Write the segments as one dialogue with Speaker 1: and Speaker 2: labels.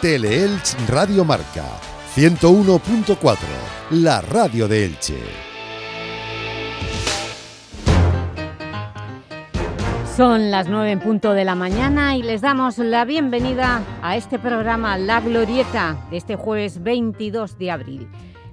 Speaker 1: Teleelch Radio Marca 101.4, la radio de Elche.
Speaker 2: Son las nueve en punto de la mañana y les damos la bienvenida a este programa La Glorieta de este jueves 22 de abril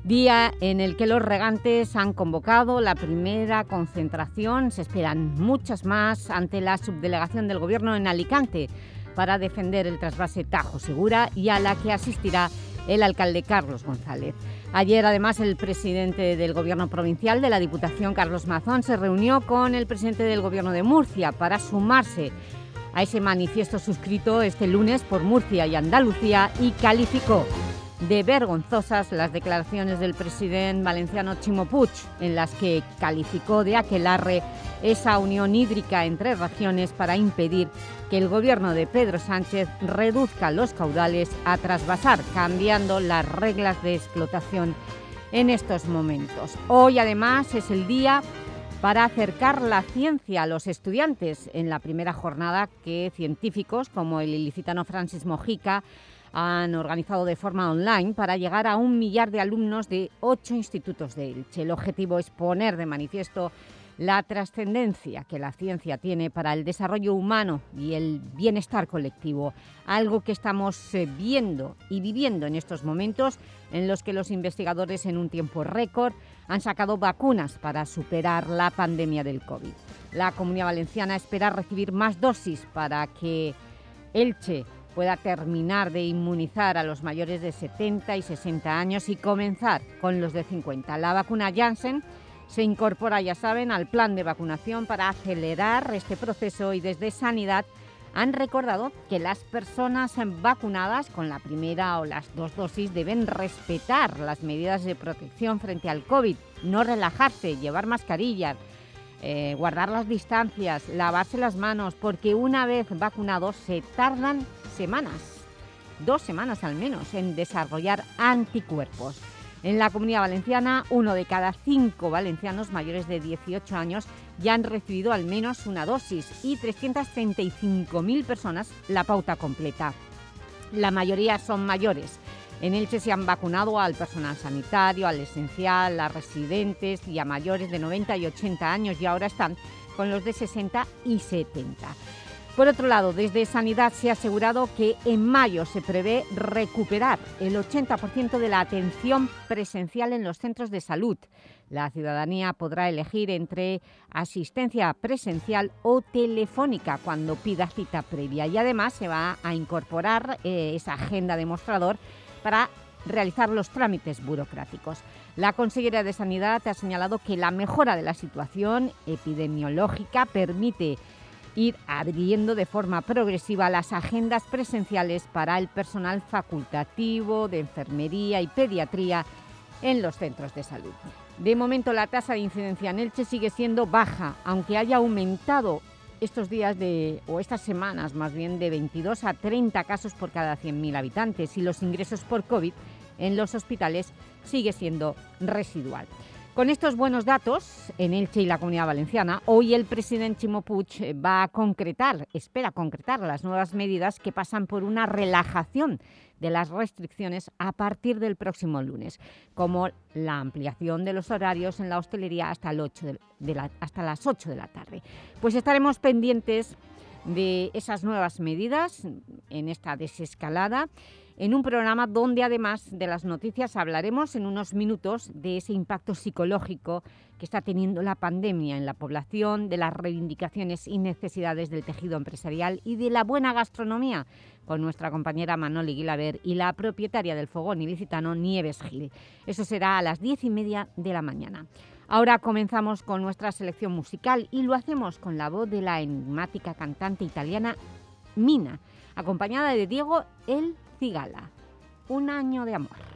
Speaker 2: día en el que los regantes han convocado la primera concentración, se esperan muchas más ante la subdelegación del Gobierno en Alicante para defender el trasvase Tajo Segura y a la que asistirá el alcalde Carlos González. Ayer, además, el presidente del Gobierno provincial de la Diputación, Carlos Mazón, se reunió con el presidente del Gobierno de Murcia para sumarse a ese manifiesto suscrito este lunes por Murcia y Andalucía y calificó de vergonzosas las declaraciones del presidente valenciano Chimo Puig, en las que calificó de aquelarre esa unión hídrica entre regiones para impedir que el gobierno de Pedro Sánchez reduzca los caudales a trasvasar, cambiando las reglas de explotación en estos momentos. Hoy, además, es el día para acercar la ciencia a los estudiantes en la primera jornada que científicos como el ilicitano Francis Mojica han organizado de forma online para llegar a un millar de alumnos de ocho institutos de Elche. El objetivo es poner de manifiesto la trascendencia que la ciencia tiene para el desarrollo humano y el bienestar colectivo, algo que estamos eh, viendo y viviendo en estos momentos en los que los investigadores en un tiempo récord han sacado vacunas para superar la pandemia del COVID. La Comunidad Valenciana espera recibir más dosis para que Elche pueda terminar de inmunizar a los mayores de 70 y 60 años y comenzar con los de 50. La vacuna Janssen se incorpora, ya saben, al plan de vacunación para acelerar este proceso y desde Sanidad han recordado que las personas vacunadas con la primera o las dos dosis deben respetar las medidas de protección frente al COVID, no relajarse, llevar mascarillas, eh, guardar las distancias, lavarse las manos, porque una vez vacunados se tardan semanas, dos semanas al menos, en desarrollar anticuerpos. En la Comunidad Valenciana, uno de cada cinco valencianos mayores de 18 años ya han recibido al menos una dosis y 335.000 personas la pauta completa. La mayoría son mayores. En Elche se han vacunado al personal sanitario, al esencial, a residentes y a mayores de 90 y 80 años y ahora están con los de 60 y 70. Por otro lado, desde Sanidad se ha asegurado que en mayo se prevé recuperar el 80% de la atención presencial en los centros de salud. La ciudadanía podrá elegir entre asistencia presencial o telefónica cuando pida cita previa y además se va a incorporar eh, esa agenda de mostrador para realizar los trámites burocráticos. La consejera de Sanidad ha señalado que la mejora de la situación epidemiológica permite ir abriendo de forma progresiva las agendas presenciales para el personal facultativo de enfermería y pediatría en los centros de salud. De momento la tasa de incidencia en Elche sigue siendo baja, aunque haya aumentado estos días de, o estas semanas más bien de 22 a 30 casos por cada 100.000 habitantes y los ingresos por COVID en los hospitales sigue siendo residual. Con estos buenos datos, en Elche y la Comunidad Valenciana, hoy el presidente Chimo eh, va a concretar, espera concretar las nuevas medidas que pasan por una relajación de las restricciones a partir del próximo lunes, como la ampliación de los horarios en la hostelería hasta, el 8 hasta las 8 de la tarde. Pues estaremos pendientes de esas nuevas medidas en esta desescalada en un programa donde además de las noticias hablaremos en unos minutos de ese impacto psicológico que está teniendo la pandemia en la población, de las reivindicaciones y necesidades del tejido empresarial y de la buena gastronomía con nuestra compañera Manoli Guilaber y la propietaria del fogón ilicitano Nieves Gil. Eso será a las diez y media de la mañana. Ahora comenzamos con nuestra selección musical y lo hacemos con la voz de la enigmática cantante italiana Mina, acompañada de Diego El Cigala. Un año de amor.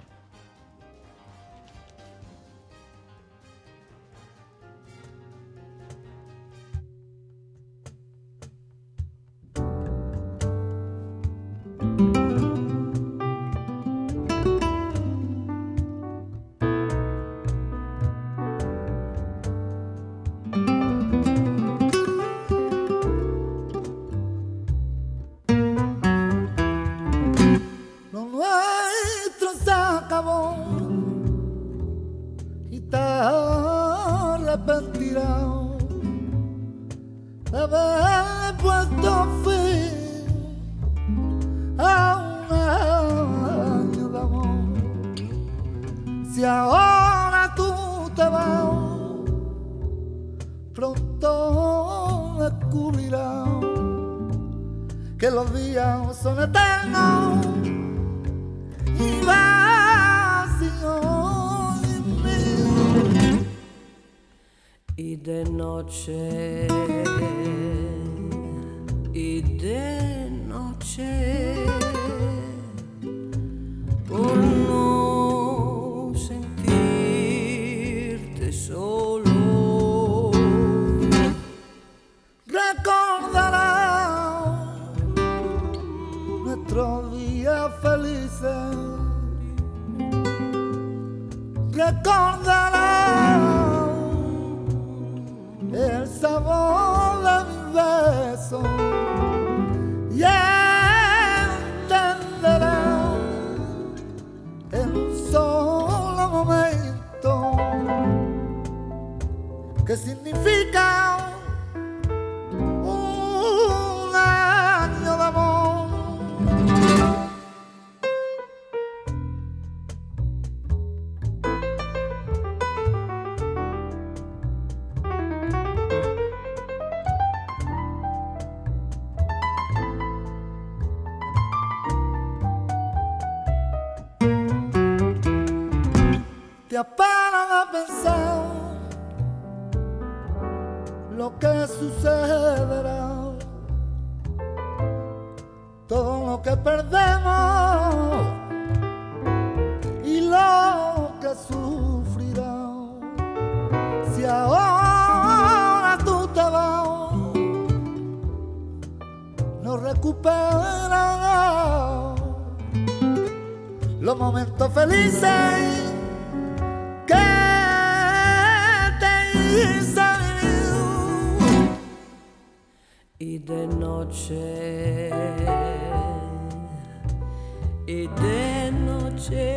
Speaker 3: Y de
Speaker 4: noche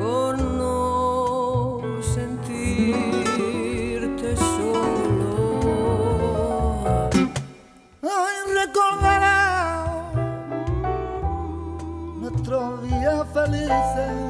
Speaker 4: por no sentirte solo
Speaker 3: Ay, recordará nuestros días felices.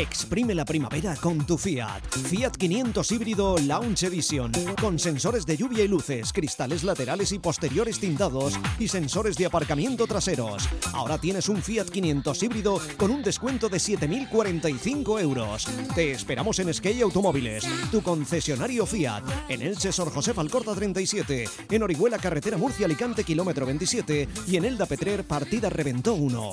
Speaker 5: Exprime la primavera con tu Fiat. Fiat 500 híbrido Launch Edition. Con sensores de lluvia y luces, cristales laterales y posteriores tintados y sensores de aparcamiento traseros. Ahora tienes un Fiat 500 híbrido con un descuento de 7.045 euros. Te esperamos en Skate Automóviles, tu concesionario Fiat. En Elche Sor José Alcorta 37. En Orihuela Carretera Murcia Alicante kilómetro 27. Y en Elda Petrer Partida Reventó 1.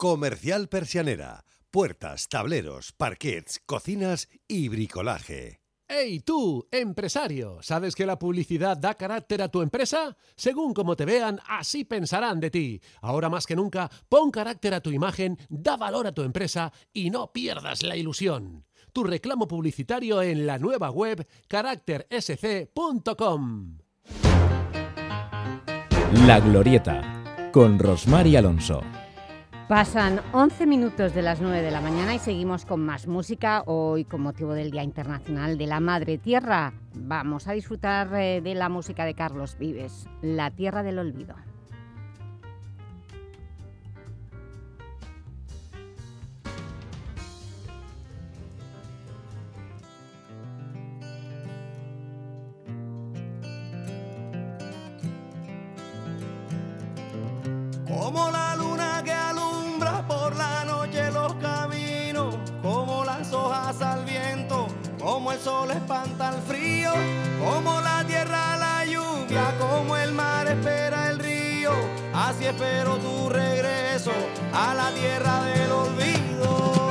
Speaker 1: Comercial Persianera. Puertas, tableros, parquets, cocinas y bricolaje.
Speaker 6: ¡Hey tú, empresario! ¿Sabes que la publicidad da carácter a tu empresa? Según como te vean, así pensarán de ti. Ahora más que nunca, pon carácter a tu imagen, da valor a tu empresa y no pierdas la ilusión. Tu reclamo publicitario en la nueva web caráctersc.com.
Speaker 7: La Glorieta, con Rosmar y Alonso.
Speaker 2: Pasan 11 minutos de las 9 de la mañana y seguimos con más música. Hoy, con motivo del Día Internacional de la Madre Tierra, vamos a disfrutar eh, de la música de Carlos Vives, La Tierra del Olvido.
Speaker 8: Como la alumbra por la noche los caminos, como las hojas al viento, como el sol espanta el frío, como la tierra la lluvia, como el mar espera el río, así espero tu regreso a la tierra del olvido.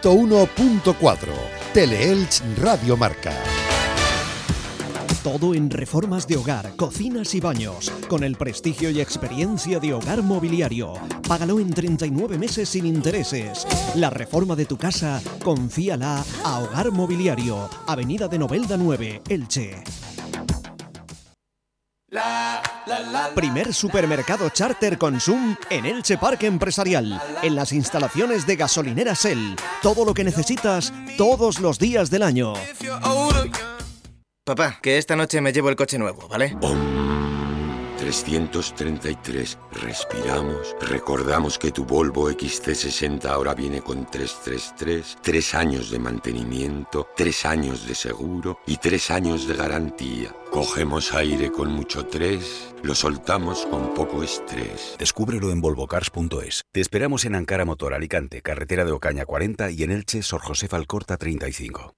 Speaker 1: 101.4 Teleelch Radio Marca.
Speaker 5: Todo en reformas de hogar, cocinas y baños, con el prestigio y experiencia de Hogar Mobiliario. Págalo en 39 meses sin intereses. La reforma de tu casa, confíala a Hogar Mobiliario, Avenida de Novelda 9, Elche. Primer supermercado charter Consum en Elche Parque Empresarial, en las instalaciones de gasolinera Shell. Todo lo que necesitas todos los días del año.
Speaker 9: Papá, que esta noche me llevo el coche nuevo, ¿vale?
Speaker 10: 333. Respiramos. Recordamos que tu Volvo XC60 ahora viene con 333, 3 años de mantenimiento, 3 años de seguro y 3 años de garantía. Cogemos aire con mucho 3, lo soltamos con poco estrés.
Speaker 11: Descúbrelo en volvocars.es. Te esperamos en Ankara Motor Alicante, carretera de Ocaña 40 y en Elche, Sor José Alcorta 35.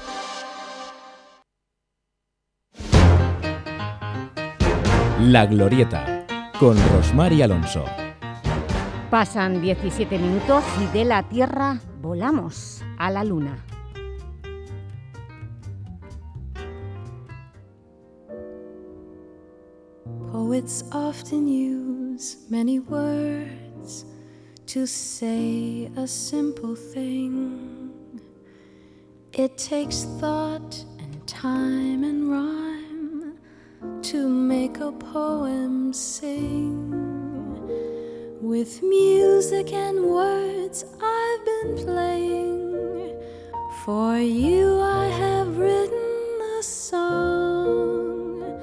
Speaker 7: La Glorieta, con Rosmar y Alonso.
Speaker 2: Pasan 17 minutos y de la Tierra volamos a la Luna.
Speaker 12: Poets often use many words to say a simple thing. It takes thought and time and rhyme to make a poem sing. With music and words I've been playing. For you I have written a song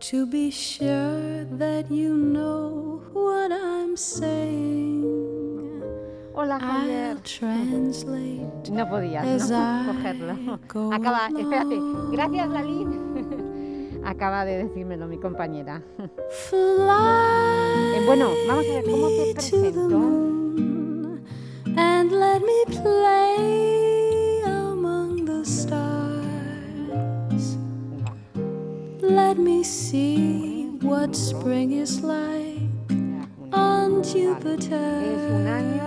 Speaker 12: to be sure that you know what I'm saying.
Speaker 2: Hola, Javier.
Speaker 12: I'll translate
Speaker 2: No podías
Speaker 12: as
Speaker 2: ¿no?
Speaker 12: I
Speaker 2: cogerlo. Acaba, espérate. Gracias, Lalín. Acaba de decírmelo mi compañera.
Speaker 12: Fly
Speaker 2: Eh, bueno, vamos a ver cómo te presento.
Speaker 12: and let me play among the stars. Let me see what spring is like on Jupiter
Speaker 2: Es un año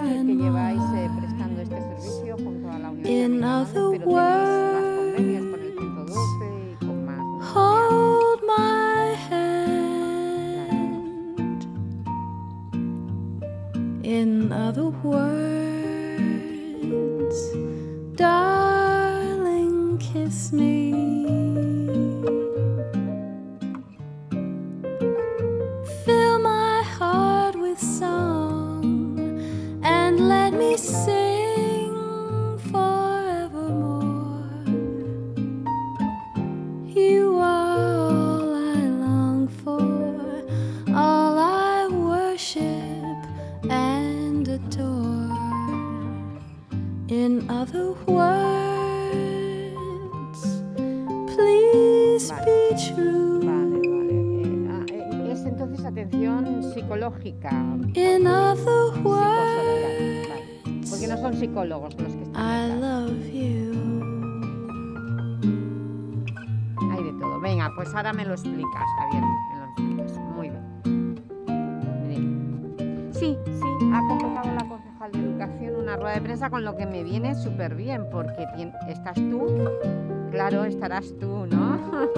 Speaker 12: Hold my hand. In other words, darling, kiss me. Fill my heart with song and let me sing In other words, please
Speaker 2: Vale.
Speaker 12: be true.
Speaker 2: Vale, vale. Eh, eh, es entonces atención psicológica.
Speaker 12: In other words,
Speaker 2: vale. Porque no son psicólogos los que están
Speaker 12: I love you.
Speaker 2: Hay de todo. Venga, pues ahora me lo explicas, Javier. Me lo explicas. Muy bien. Bien. Sí, sí, ha convocado la concejal de Educación una rueda de prensa con lo que me viene súper bien, porque estás tú, claro, estarás tú, ¿no?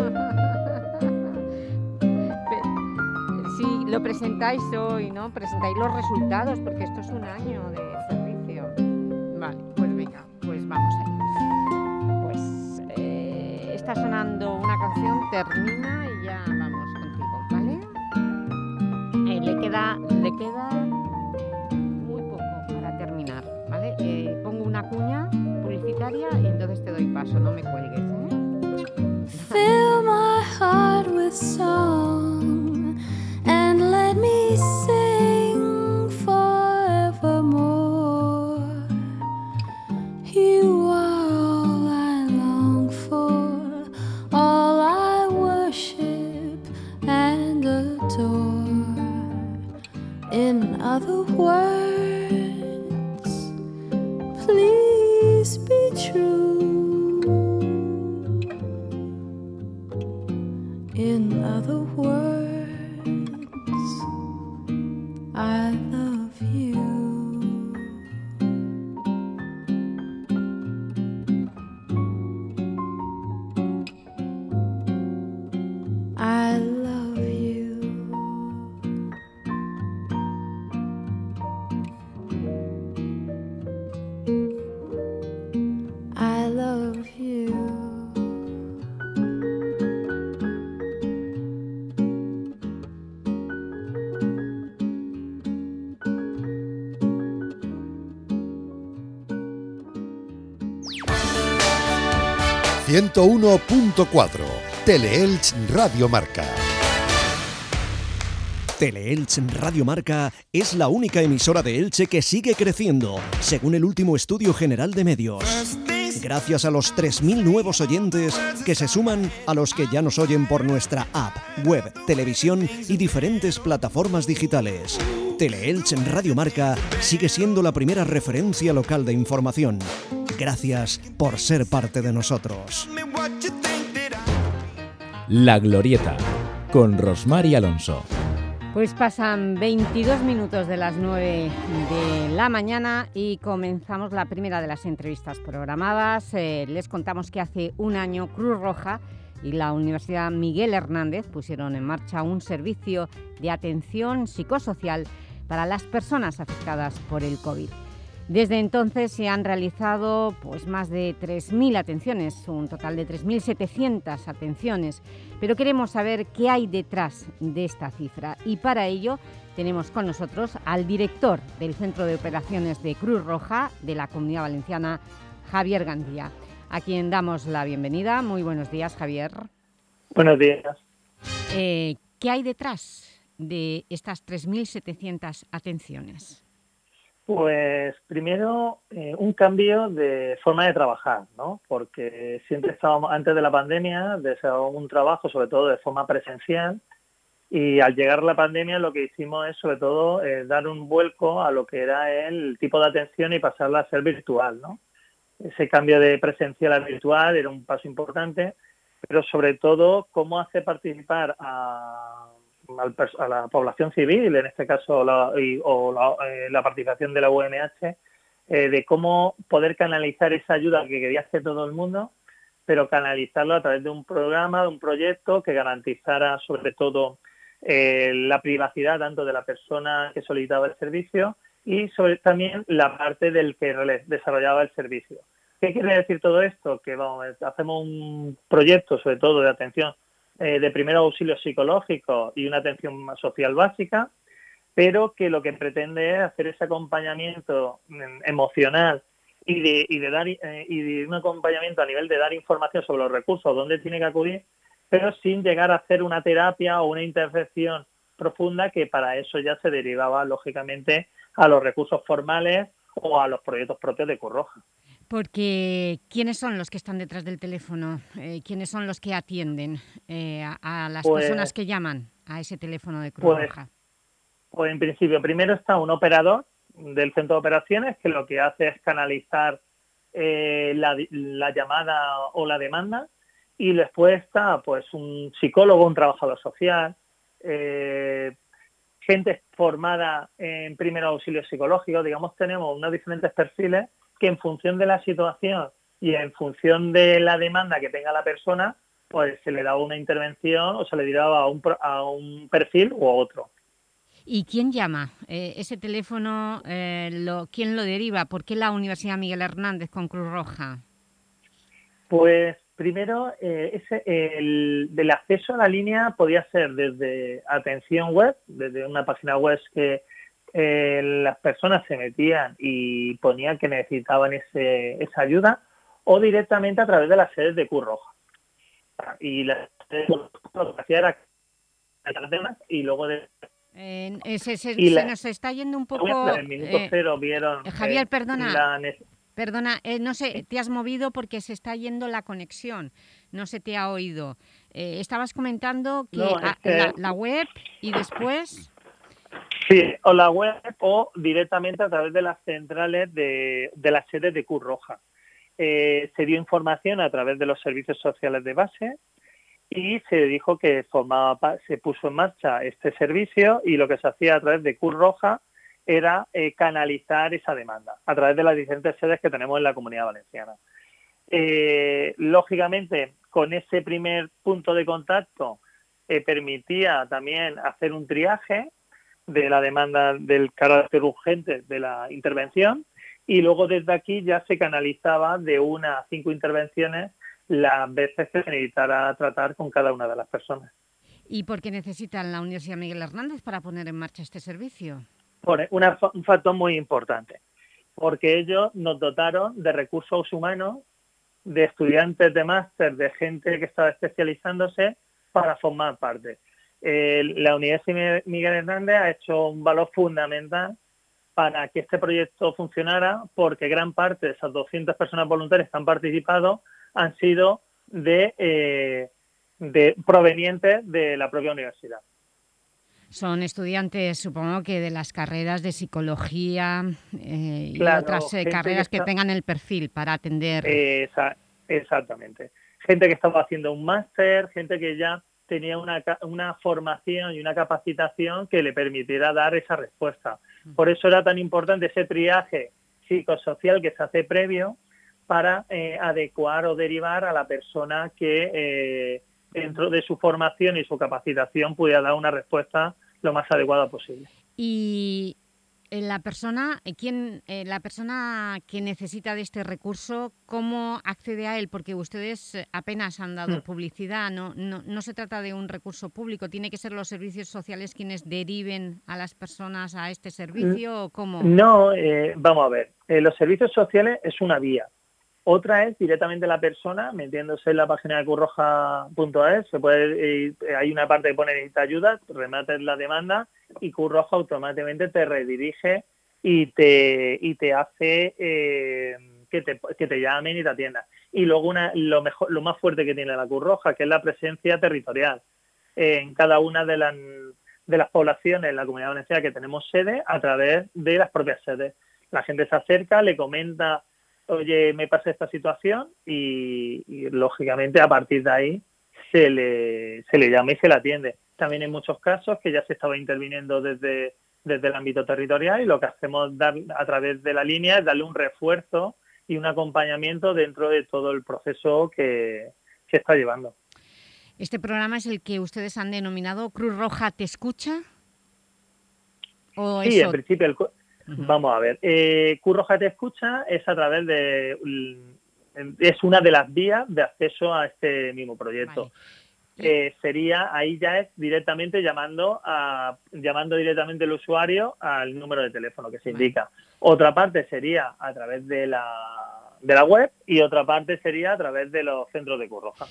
Speaker 2: Sí, lo presentáis hoy, ¿no? Presentáis los resultados, porque esto es un año de servicio. Vale, pues venga, pues vamos allá. Pues eh, está sonando una canción, termina y ya vamos contigo, ¿vale? Eh, le queda, le queda cuña publicitaria y entonces te doy paso, no me cuelgues, ¿eh?
Speaker 12: Fill my heart with song
Speaker 1: 101.4 Teleelch Radio Marca.
Speaker 5: Teleelch Radio Marca es la única emisora de Elche que sigue creciendo, según el último estudio general de medios. Gracias a los 3.000 nuevos oyentes que se suman a los que ya nos oyen por nuestra app, web, televisión y diferentes plataformas digitales. Teleelch Radio Marca sigue siendo la primera referencia local de información. Gracias por ser parte de nosotros.
Speaker 7: La Glorieta, con Rosmar y Alonso.
Speaker 2: Pues pasan 22 minutos de las 9 de la mañana y comenzamos la primera de las entrevistas programadas. Eh, les contamos que hace un año Cruz Roja y la Universidad Miguel Hernández pusieron en marcha un servicio de atención psicosocial para las personas afectadas por el COVID. Desde entonces se han realizado pues, más de 3.000 atenciones, un total de 3.700 atenciones, pero queremos saber qué hay detrás de esta cifra y para ello tenemos con nosotros al director del Centro de Operaciones de Cruz Roja de la Comunidad Valenciana, Javier Gandía, a quien damos la bienvenida. Muy buenos días, Javier.
Speaker 13: Buenos días.
Speaker 2: Eh, ¿Qué hay detrás de estas 3.700 atenciones?
Speaker 13: Pues primero eh, un cambio de forma de trabajar, ¿no? Porque siempre estábamos, antes de la pandemia, deseábamos un trabajo sobre todo de forma presencial y al llegar la pandemia lo que hicimos es sobre todo eh, dar un vuelco a lo que era el tipo de atención y pasarla a ser virtual, ¿no? Ese cambio de presencial a virtual era un paso importante, pero sobre todo cómo hace participar a a la población civil, en este caso la, y, o la, eh, participación de la UMH, eh, de cómo poder canalizar esa ayuda que quería hacer todo el mundo, pero canalizarlo a través de un programa, de un proyecto que garantizara sobre todo eh, la privacidad tanto de la persona que solicitaba el servicio y sobre también la parte del que desarrollaba el servicio. ¿Qué quiere decir todo esto? Que vamos, hacemos un proyecto sobre todo de atención eh, de primer auxilio psicológico y una atención social básica, pero que lo que pretende es hacer ese acompañamiento mm, emocional y de, y de dar eh, y de un acompañamiento a nivel de dar información sobre los recursos, dónde tiene que acudir, pero sin llegar a hacer una terapia o una intervención profunda que para eso ya se derivaba lógicamente a los recursos formales o a los proyectos propios de Curroja.
Speaker 2: Porque ¿quiénes son los que están detrás del teléfono? Eh, ¿Quiénes son los que atienden eh, a, a, las pues, personas que llaman a ese teléfono de Cruz
Speaker 13: pues,
Speaker 2: Roja?
Speaker 13: Pues en principio, primero está un operador del centro de operaciones que lo que hace es canalizar eh, la, la, llamada o la demanda y después está pues un psicólogo, un trabajador social, eh, gente formada en primer auxilio psicológico, digamos tenemos unos diferentes perfiles que en función de la situación y en función de la demanda que tenga la persona, pues se le daba una intervención o se le daba a un, a un perfil u otro.
Speaker 2: ¿Y quién llama? Eh, ese teléfono, eh, lo, ¿quién lo deriva? ¿Por qué la Universidad Miguel Hernández con Cruz Roja?
Speaker 13: Pues primero, eh, ese, el, del acceso a la línea podía ser desde atención web, desde una página web que eh, las personas se metían y ponían que necesitaban ese, esa ayuda o directamente a través de las sedes de Cruz Roja. Y la, lo que hacía era y luego de
Speaker 2: eh, se, se, se la, nos está yendo un poco...
Speaker 13: En el minuto eh, cero vieron...
Speaker 2: Javier, perdona, la, perdona eh, no sé, te has movido porque se está yendo la conexión, no se te ha oído. Eh, estabas comentando que,
Speaker 13: no,
Speaker 2: a,
Speaker 13: que...
Speaker 2: La, la, web y después...
Speaker 13: Sí, o la web o directamente a través de las centrales de, de las sedes de Cruz Roja. Eh, se dio información a través de los servicios sociales de base y se dijo que formaba, se puso en marcha este servicio y lo que se hacía a través de Cruz Roja era eh, canalizar esa demanda a través de las diferentes sedes que tenemos en la Comunidad Valenciana. Eh, lógicamente, con ese primer punto de contacto permitía también hacer un triaje de la demanda del carácter urgente de la intervención y luego desde aquí ya se canalizaba de una a cinco intervenciones las veces que se necesitara tratar con cada una de las personas.
Speaker 2: ¿Y por qué necesitan la Universidad Miguel Hernández para poner en marcha este servicio?
Speaker 13: Por una un factor muy importante, porque ellos nos dotaron de recursos humanos, de estudiantes de máster, de gente que estaba especializándose para formar parte. Eh, la Universidad Miguel Hernández ha hecho un valor fundamental para que este proyecto funcionara, porque gran parte de esas 200 personas voluntarias que han participado han sido de, eh, de provenientes de la propia universidad.
Speaker 2: Son estudiantes, supongo que de las carreras de psicología eh, y otras eh, carreras
Speaker 13: que
Speaker 2: tengan el perfil para atender.
Speaker 13: Esa- exactamente. Gente que estaba haciendo un máster, gente que ya tenía una, una formación y una capacitación que le permitiera dar esa respuesta. Por eso era tan importante ese triaje psicosocial que se hace previo para eh, adecuar o derivar a la persona que eh, dentro de su formación y su capacitación pudiera dar una respuesta lo más adecuada posible.
Speaker 2: Y la persona, eh, ¿quién, eh, la persona que necesita de este recurso, ¿cómo accede a él? Porque ustedes eh, apenas han dado
Speaker 13: Mm.
Speaker 2: publicidad, no, no, no se trata de un recurso público, ¿tiene que ser los servicios sociales quienes deriven a las personas a este servicio o cómo?
Speaker 13: No, eh, vamos a ver. Eh, los servicios sociales es una vía. Otra es directamente la persona metiéndose en la página de curroja.es. Se puede, eh, hay una parte que pone necesita ayuda, remates la demanda y Curroja automáticamente te redirige y te, y te hace eh, que, te, que te llamen y te atiendan. Y luego una, lo, mejor, lo más fuerte que tiene la Curroja, que es la presencia territorial en cada una de las, de las poblaciones en la comunidad valenciana que tenemos sede a través de las propias sedes. La gente se acerca, le comenta, oye, me pasa esta situación y, y, lógicamente a partir de ahí se le, se le llama y se le atiende. También en muchos casos que ya se estaba interviniendo desde, desde el ámbito territorial y lo que hacemos dar, a través de la línea es darle un refuerzo y un acompañamiento dentro de todo el proceso que se está llevando.
Speaker 2: ¿Este programa es el que ustedes han denominado Cruz Roja Te Escucha? ¿O
Speaker 13: sí,
Speaker 2: eso?
Speaker 13: en principio, el, uh -huh. vamos a ver, eh, Cruz Roja Te Escucha es a través de... es una de las vías de acceso a este mismo proyecto. Vale. Eh, sería, ahí ya es directamente llamando a llamando directamente el usuario al número de teléfono que se vale. indica. Otra parte sería a través de la, de la web y otra parte sería a través de los centros de Cruz Roja.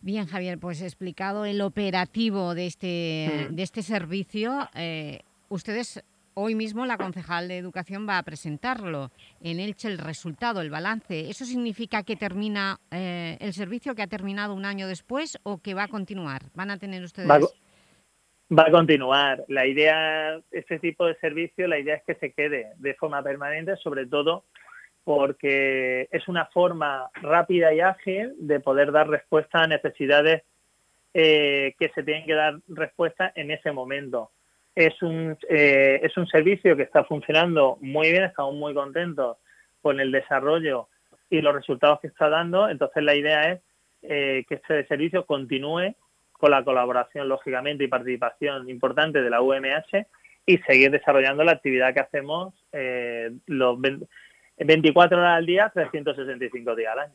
Speaker 2: Bien, Javier, pues explicado el operativo de este, mm. de este servicio, eh, ustedes hoy mismo la concejal de Educación va a presentarlo en Elche el resultado, el balance. ¿Eso significa que termina eh, el servicio, que ha terminado un año después o que va a continuar? ¿Van a tener ustedes...?
Speaker 13: Va, a continuar. La idea, este tipo de servicio, la idea es que se quede de forma permanente, sobre todo porque es una forma rápida y ágil de poder dar respuesta a necesidades eh, que se tienen que dar respuesta en ese momento. Es un, eh, es un servicio que está funcionando muy bien, estamos muy contentos con el desarrollo y los resultados que está dando. Entonces la idea es eh, que este servicio continúe con la colaboración, lógicamente, y participación importante de la UMH y seguir desarrollando la actividad que hacemos eh, los 24 horas al día, 365 días al año.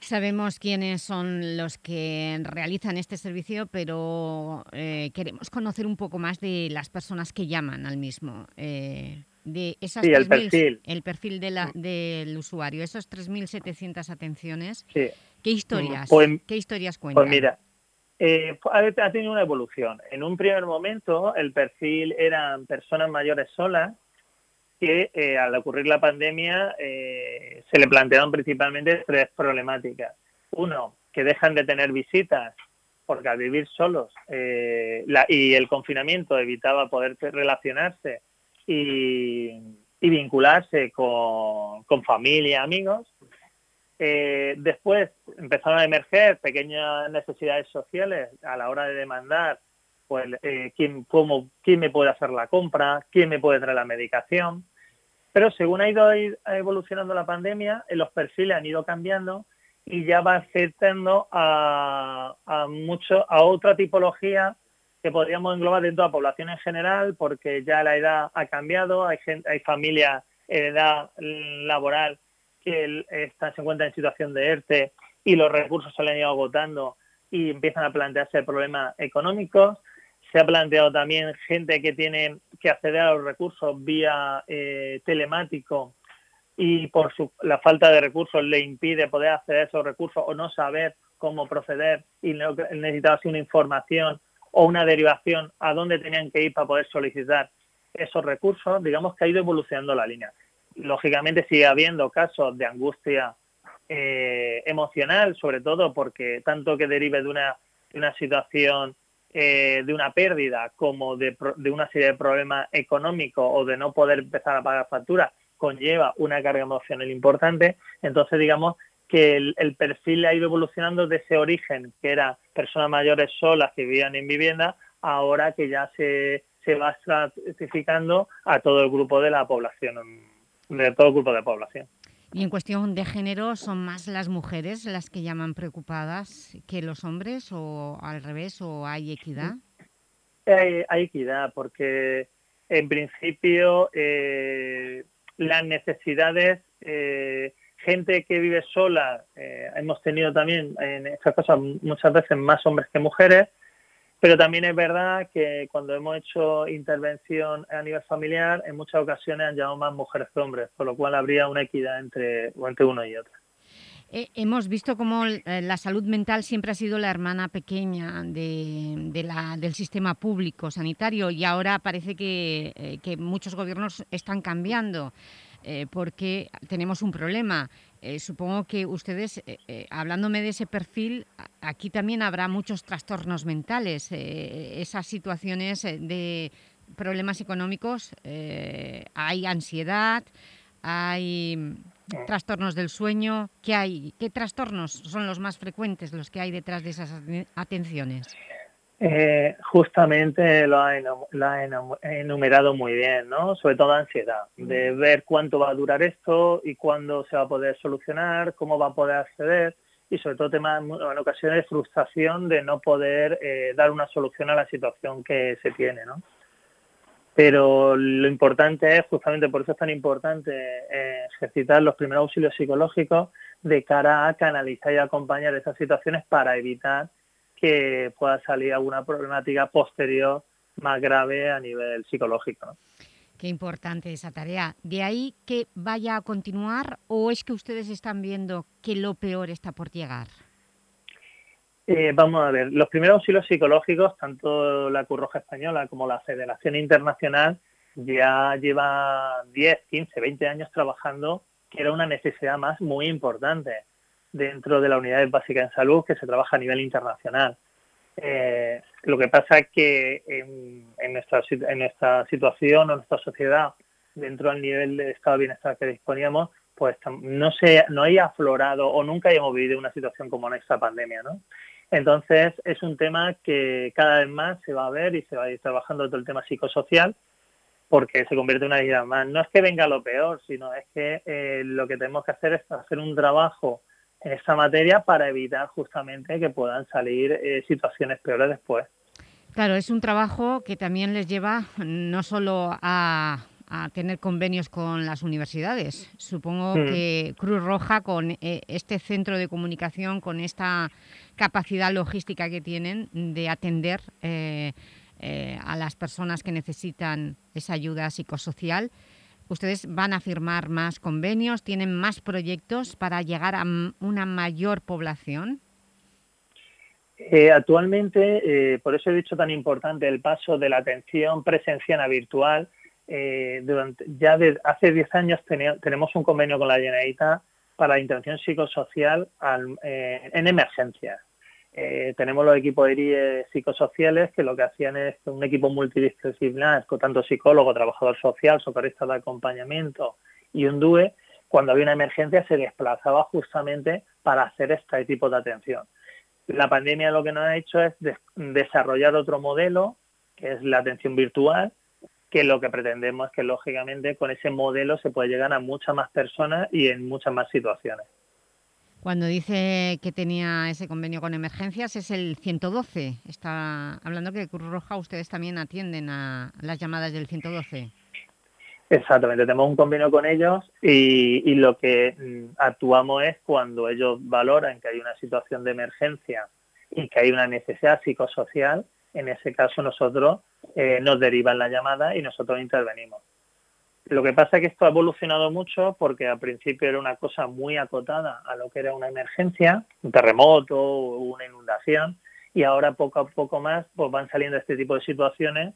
Speaker 2: Sabemos quiénes son los que realizan este servicio, pero eh, queremos conocer un poco más de las personas que llaman al mismo. Eh, de esas
Speaker 13: sí, el perfil.
Speaker 2: El perfil de la, del usuario, esos 3.700 atenciones.
Speaker 13: Sí.
Speaker 2: ¿Qué historias,
Speaker 13: pues,
Speaker 2: ¿qué historias cuentan?
Speaker 13: Pues mira, eh, ha tenido una evolución. En un primer momento el perfil eran personas mayores solas que eh, al ocurrir la pandemia eh, se le planteaban principalmente tres problemáticas. Uno, que dejan de tener visitas porque al vivir solos eh, y el confinamiento evitaba poder relacionarse y, vincularse con, familia, amigos. Después empezaron a emerger pequeñas necesidades sociales a la hora de demandar, pues, eh, quién, cómo, quién me puede hacer la compra, quién me puede traer la medicación. Pero según ha ido evolucionando la pandemia, eh, los perfiles han ido cambiando y ya va afectando a, a, mucho, a otra tipología que podríamos englobar dentro de la población en general, porque ya la edad ha cambiado, hay, gente, hay familias en edad laboral que están, se encuentran en situación de ERTE y los recursos se le han ido agotando y empiezan a plantearse problemas económicos. Se ha planteado también gente que tiene que acceder a los recursos vía eh, telemático y por su, la falta de recursos le impide poder acceder a esos recursos o no saber cómo proceder y necesitaba una información o una derivación a dónde tenían que ir para poder solicitar esos recursos, digamos que ha ido evolucionando la línea. Lógicamente sigue habiendo casos de angustia eh, emocional, sobre todo porque tanto que derive de una situación eh, de una pérdida como de, de una serie de problemas económicos o de no poder empezar a pagar facturas, conlleva una carga emocional importante. Entonces, digamos que el, perfil ha ido evolucionando de ese origen, que era personas mayores solas que vivían en vivienda, ahora que ya se, se va estratificando a todo el grupo de la población, de todo el grupo de población.
Speaker 2: Y en cuestión de género, ¿son más las mujeres las que llaman preocupadas que los hombres o al revés o hay equidad?
Speaker 13: Hay, hay equidad porque en principio eh, las necesidades, eh, gente que vive sola, eh, hemos tenido también en estas cosas muchas veces más hombres que mujeres, pero también es verdad que cuando hemos hecho intervención a nivel familiar, en muchas ocasiones han llamado más mujeres que hombres, por lo cual habría una equidad entre, entre uno y otro.
Speaker 2: Eh, hemos visto cómo eh, la salud mental siempre ha sido la hermana pequeña de, del sistema público sanitario y ahora parece que, eh, que muchos gobiernos están cambiando eh, porque tenemos un problema. Eh, supongo que ustedes, eh, eh, hablándome de ese perfil, aquí también habrá muchos trastornos mentales, eh, esas situaciones eh, de problemas económicos, hay ansiedad, hay mm, trastornos del sueño. ¿Qué hay? ¿Qué trastornos son los más frecuentes, los que hay detrás de esas aten- atenciones?
Speaker 13: Eh, justamente lo ha, lo enumerado muy bien, ¿no? Sobre todo ansiedad, de ver cuánto va a durar esto y cuándo se va a poder solucionar, cómo va a poder acceder y sobre todo temas en ocasiones frustración de no poder eh, dar una solución a la situación que se tiene, ¿no? Pero lo importante es, justamente por eso es tan importante eh, ejercitar los primeros auxilios psicológicos de cara a canalizar y acompañar esas situaciones para evitar que pueda salir alguna problemática posterior más grave a nivel psicológico. ¿no?
Speaker 2: Qué importante esa tarea. ¿De ahí que vaya a continuar o es que ustedes están viendo que lo peor está por llegar?
Speaker 13: Eh, vamos a ver, los primeros auxilios psicológicos, tanto la Cruz Roja Española como la Federación Internacional, ya lleva 10, 15, 20 años trabajando, que era una necesidad más muy importante dentro de la unidad básica en salud que se trabaja a nivel internacional. Eh, lo que pasa es que en, nuestra, en nuestra situación o en nuestra sociedad, dentro del nivel de estado de bienestar que disponíamos, pues no se no hay aflorado o nunca hayamos vivido una situación como en esta pandemia, ¿no? Entonces es un tema que cada vez más se va a ver y se va a ir trabajando todo el tema psicosocial porque se convierte en una vida más. No es que venga lo peor, sino es que eh, lo que tenemos que hacer es hacer un trabajo en esta materia para evitar justamente que puedan salir eh, situaciones peores después.
Speaker 2: Claro, es un trabajo que también les lleva no solo a, a tener convenios con las universidades. Supongo
Speaker 13: Mm.
Speaker 2: que Cruz Roja, con eh, este centro de comunicación, con esta capacidad logística que tienen de atender eh, a las personas que necesitan esa ayuda psicosocial, ¿ustedes van a firmar más convenios? ¿Tienen más proyectos para llegar a una mayor población?
Speaker 13: Eh, actualmente, eh, por eso he dicho tan importante el paso de la atención presencial a virtual. Eh, durante, ya de, hace 10 años tene- tenemos un convenio con la Generalitat para la intervención psicosocial al- en emergencias. Eh, tenemos los equipos de IRIE psicosociales que lo que hacían es un equipo multidisciplinar con tanto psicólogo, trabajador social, socorrista de acompañamiento y un DUE, cuando había una emergencia se desplazaba justamente para hacer este tipo de atención. La pandemia lo que nos ha hecho es des- desarrollar otro modelo, que es la atención virtual, que lo que pretendemos es que lógicamente con ese modelo se puede llegar a muchas más personas y en muchas más situaciones.
Speaker 2: Cuando dice que tenía ese convenio con emergencias es el 112. Está hablando que Cruz Roja ustedes también atienden a las llamadas del 112.
Speaker 13: Exactamente, tenemos un convenio con ellos y, lo que mm, actuamos es cuando ellos valoran que hay una situación de emergencia y que hay una necesidad psicosocial, en ese caso nosotros eh, nos derivan la llamada y nosotros intervenimos. Lo que pasa es que esto ha evolucionado mucho porque al principio era una cosa muy acotada a lo que era una emergencia, un terremoto, una inundación, y ahora poco a poco más pues van saliendo este tipo de situaciones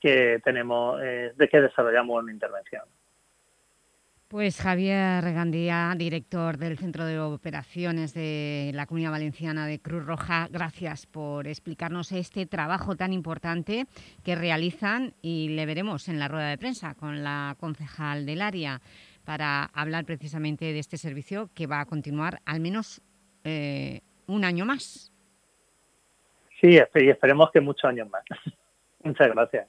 Speaker 13: que tenemos, eh, de que desarrollamos una intervención.
Speaker 2: Pues Javier Gandía, director del Centro de Operaciones de la Comunidad Valenciana de Cruz Roja, gracias por explicarnos este trabajo tan importante que realizan y le veremos en la rueda de prensa con la concejal del área para hablar precisamente de este servicio que va a continuar al menos eh, un año más.
Speaker 13: Sí, esperemos que muchos años más. Muchas gracias.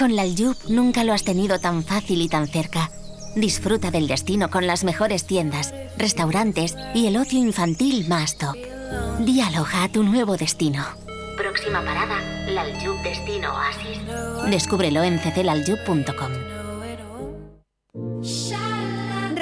Speaker 14: Con la Aljub nunca lo has tenido tan fácil y tan cerca. Disfruta del destino con las mejores tiendas, restaurantes y el ocio infantil más top. Dialoga a tu nuevo destino. Próxima parada, la Aljub Destino Oasis. Descúbrelo en cclaljub.com.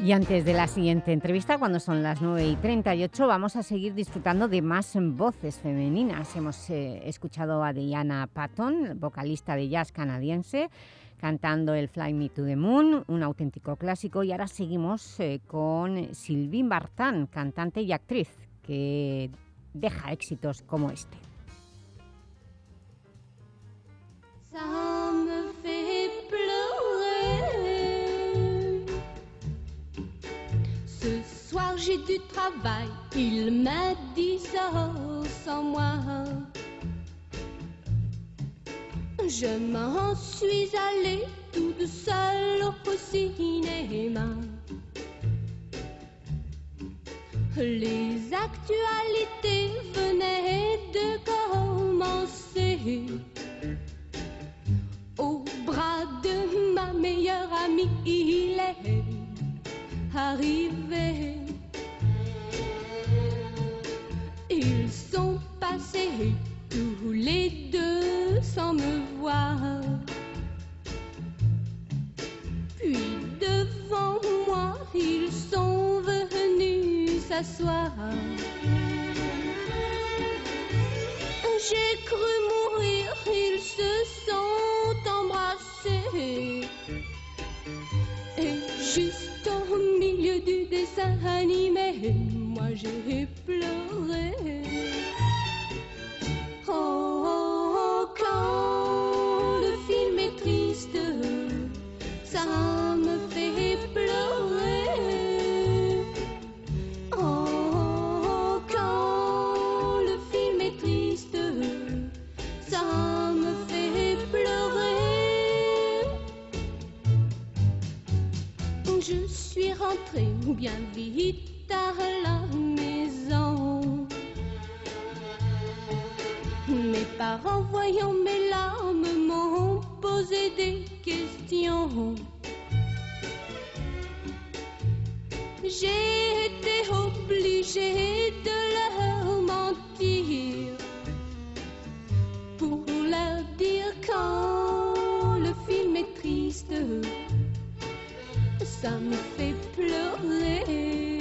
Speaker 2: Y antes de la siguiente entrevista, cuando son las 9 y 38, vamos a seguir disfrutando de más voces femeninas. Hemos eh, escuchado a Diana Patton, vocalista de jazz canadiense, cantando el Fly Me to the Moon, un auténtico clásico. Y ahora seguimos eh, con Sylvie Bartan, cantante y actriz, que deja éxitos como este.
Speaker 15: J'ai du travail, il m'a dit ça sans moi. Je m'en suis allée toute seule au cinéma. Les actualités venaient de commencer. Au bras de ma meilleure amie, il est arrivé. Ils sont passés tous les deux sans me voir. Puis devant moi, ils sont venus s'asseoir. J'ai cru mourir, ils se sont embrassés. Et juste au milieu du dessin animé, moi j'ai pleuré. Oh, oh, oh, quand le film est triste, ça me fait pleurer. Suis rentrée bien vite à la maison. Mes parents, voyant mes larmes, m'ont posé des questions. J'ai été obligée de leur mentir pour leur dire quand le film est triste, ça me fait pleurer.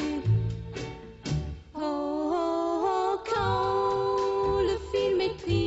Speaker 15: Oh, oh, oh, quand le film est triste,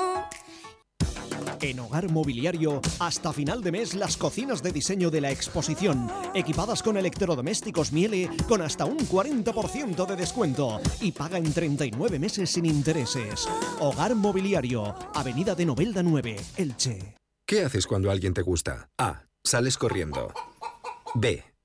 Speaker 5: En Hogar Mobiliario, hasta final de mes, las cocinas de diseño de la exposición, equipadas con electrodomésticos Miele con hasta un 40% de descuento y paga en 39 meses sin intereses. Hogar Mobiliario, Avenida de Novelda 9, Elche.
Speaker 16: ¿Qué haces cuando alguien te gusta? A. Sales corriendo. B.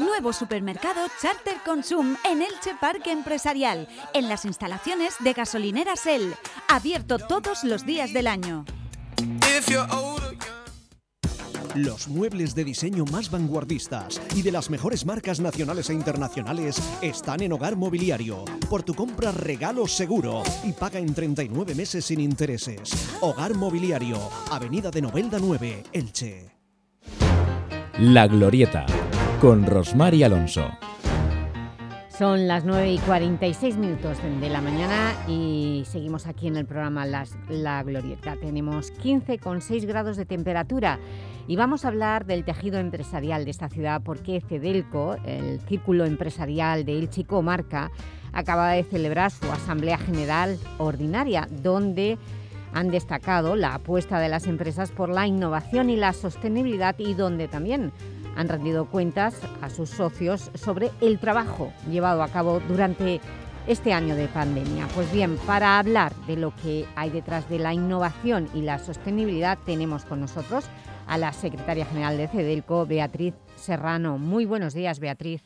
Speaker 17: Nuevo supermercado Charter Consum en Elche Parque Empresarial, en las instalaciones de gasolinera Shell, abierto todos los días del año.
Speaker 5: Los muebles de diseño más vanguardistas y de las mejores marcas nacionales e internacionales están en Hogar Mobiliario. Por tu compra regalo seguro y paga en 39 meses sin intereses. Hogar Mobiliario, Avenida de Novelda 9, Elche.
Speaker 7: La Glorieta, con Rosmar y Alonso.
Speaker 2: Son las 9 y 46 minutos de la mañana y seguimos aquí en el programa La Glorieta. Tenemos 15,6 grados de temperatura y vamos a hablar del tejido empresarial de esta ciudad porque Cedelco, el Círculo Empresarial de Elche y Comarca, acaba de celebrar su Asamblea General Ordinaria, donde han destacado la apuesta de las empresas por la innovación y la sostenibilidad y donde también han rendido cuentas a sus socios sobre el trabajo llevado a cabo durante este año de pandemia. Pues bien, para hablar de lo que hay detrás de la innovación y la sostenibilidad tenemos con nosotros a la secretaria general de CEDELCO, Beatriz Serrano. Muy buenos días, Beatriz.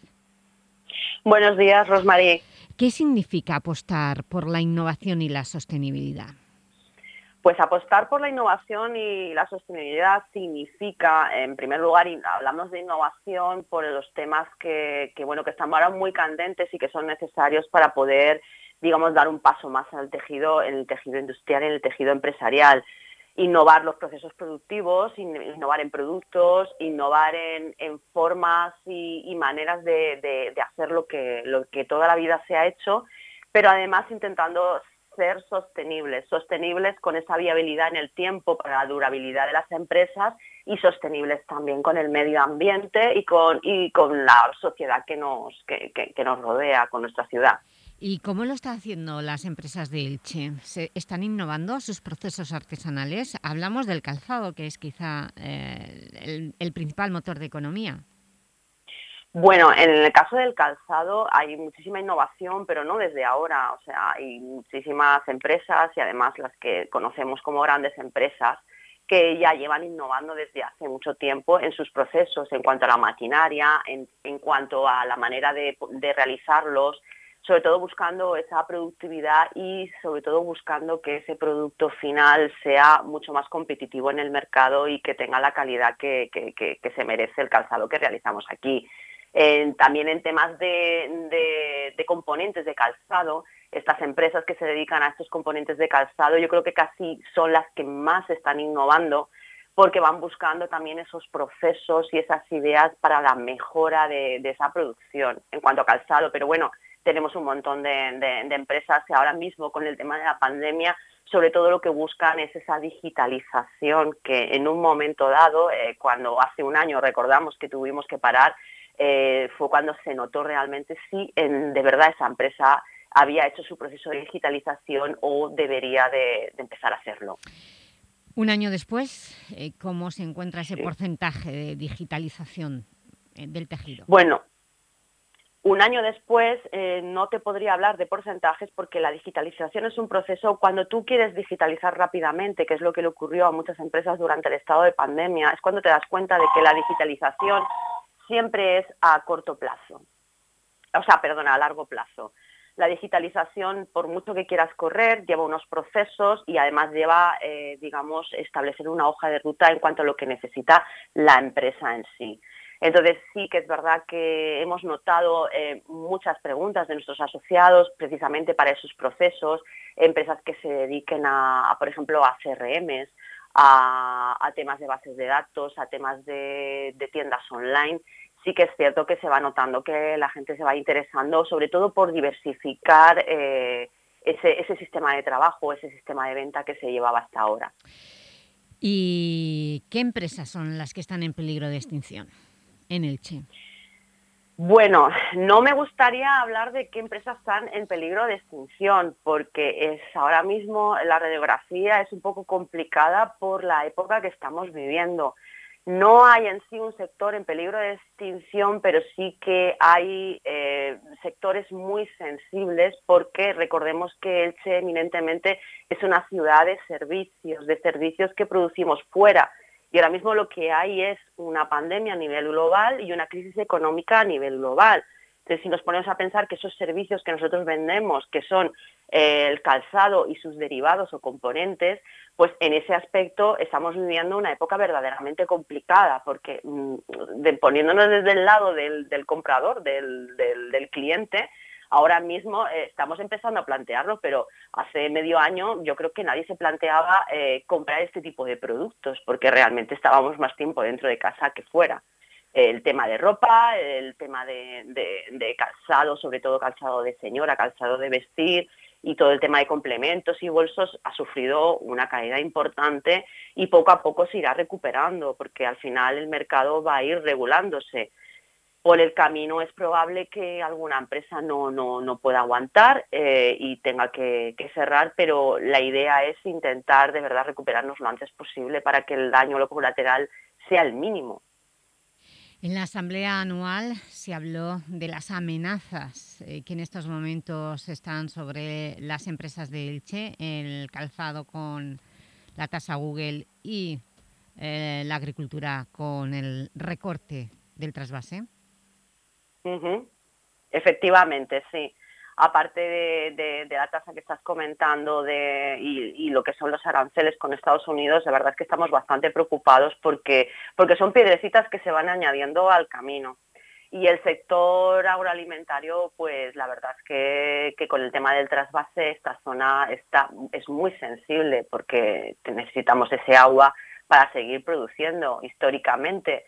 Speaker 18: Buenos días, Rosmarie.
Speaker 2: ¿Qué significa apostar por la innovación y la sostenibilidad?
Speaker 18: Pues apostar por la innovación y la sostenibilidad significa, en primer lugar, hablamos de innovación por los temas que, que, bueno, que están ahora muy candentes y que son necesarios para poder, digamos, dar un paso más en el tejido, en el tejido industrial, en el tejido empresarial. Innovar los procesos productivos, in- innovar en productos, innovar en, formas y, maneras de, de- de hacer lo que, lo que toda la vida se ha hecho, pero además intentando ser sostenibles, sostenibles con esa viabilidad en el tiempo para la durabilidad de las empresas y sostenibles también con el medio ambiente y con, y con la sociedad que nos, que, que- nos rodea, con nuestra ciudad.
Speaker 2: ¿Y cómo lo están haciendo las empresas de Elche? ¿Se ¿Están innovando sus procesos artesanales? Hablamos del calzado, que es quizá eh, el principal motor de economía.
Speaker 18: Bueno, en el caso del calzado hay muchísima innovación, pero no desde ahora. O sea, hay muchísimas empresas y además las que conocemos como grandes empresas que ya llevan innovando desde hace mucho tiempo en sus procesos, en cuanto a la maquinaria, en, en cuanto a la manera de, de realizarlos, sobre todo buscando esa productividad y sobre todo buscando que ese producto final sea mucho más competitivo en el mercado y que tenga la calidad que, que- que- que se merece el calzado que realizamos aquí. También en temas de, componentes de calzado, estas empresas que se dedican a estos componentes de calzado, yo creo que casi son las que más están innovando porque van buscando también esos procesos y esas ideas para la mejora de, esa producción en cuanto a calzado. Pero bueno, tenemos un montón de empresas que ahora mismo con el tema de la pandemia, sobre todo lo que buscan es esa digitalización que en un momento dado, eh, cuando hace un año recordamos que tuvimos que parar, eh, fue cuando se notó realmente si en- de verdad esa empresa había hecho su proceso de digitalización o debería de- de empezar a hacerlo.
Speaker 2: Un año después, eh, ¿cómo se encuentra ese porcentaje de digitalización eh, del tejido?
Speaker 18: Bueno, un año después eh, no te podría hablar de porcentajes porque la digitalización es un proceso cuando tú quieres digitalizar rápidamente, que es lo que le ocurrió a muchas empresas durante el estado de pandemia, es cuando te das cuenta de que la digitalización siempre es a corto plazo. O sea, perdona, a largo plazo. La digitalización, por mucho que quieras correr, lleva unos procesos y además lleva, eh, digamos, establecer una hoja de ruta en cuanto a lo que necesita la empresa en sí. Entonces sí que es verdad que hemos notado eh, muchas preguntas de nuestros asociados precisamente para esos procesos, empresas que se dediquen a, por ejemplo, a CRMs, a, temas de bases de datos, a temas de tiendas online. Sí que es cierto que se va notando que la gente se va interesando, sobre todo por diversificar eh, ese, ese sistema de trabajo, ese sistema de venta que se llevaba hasta ahora.
Speaker 2: ¿Y qué empresas son las que están en peligro de extinción en Elche?
Speaker 18: Bueno, no me gustaría hablar de qué empresas están en peligro de extinción, porque es ahora mismo la radiografía es un poco complicada por la época que estamos viviendo. No hay en sí un sector en peligro de extinción, pero sí que hay eh, sectores muy sensibles porque recordemos que Elche eminentemente es una ciudad de servicios, de servicios que producimos fuera. Y ahora mismo lo que hay es una pandemia a nivel global y una crisis económica a nivel global. Entonces, si nos ponemos a pensar que esos servicios que nosotros vendemos, que son eh, el calzado y sus derivados o componentes, pues en ese aspecto estamos viviendo una época verdaderamente complicada, porque mm, poniéndonos desde el lado del, comprador, del cliente, ahora mismo eh, estamos empezando a plantearlo, pero hace medio año yo creo que nadie se planteaba eh, comprar este tipo de productos, porque realmente estábamos más tiempo dentro de casa que fuera el tema de ropa, el tema de, calzado, sobre todo calzado de señora, calzado de vestir y todo el tema de complementos y bolsos ha sufrido una caída importante y poco a poco se irá recuperando porque al final el mercado va a ir regulándose. Por el camino es probable que alguna empresa no, no, no pueda aguantar eh, y tenga que, cerrar, pero la idea es intentar de verdad recuperarnos lo antes posible para que el daño colateral sea el mínimo.
Speaker 2: En la asamblea anual se habló de las amenazas eh, que en estos momentos están sobre las empresas de Elche, el calzado con la tasa Google y eh, la agricultura con el recorte del trasvase.
Speaker 18: Ujú. Efectivamente, sí. Aparte de, la tasa que estás comentando de, y, lo que son los aranceles con Estados Unidos, la verdad es que estamos bastante preocupados porque, porque son piedrecitas que se van añadiendo al camino. Y el sector agroalimentario, pues la verdad es que, con el tema del trasvase esta zona está, es muy sensible porque necesitamos ese agua para seguir produciendo. Históricamente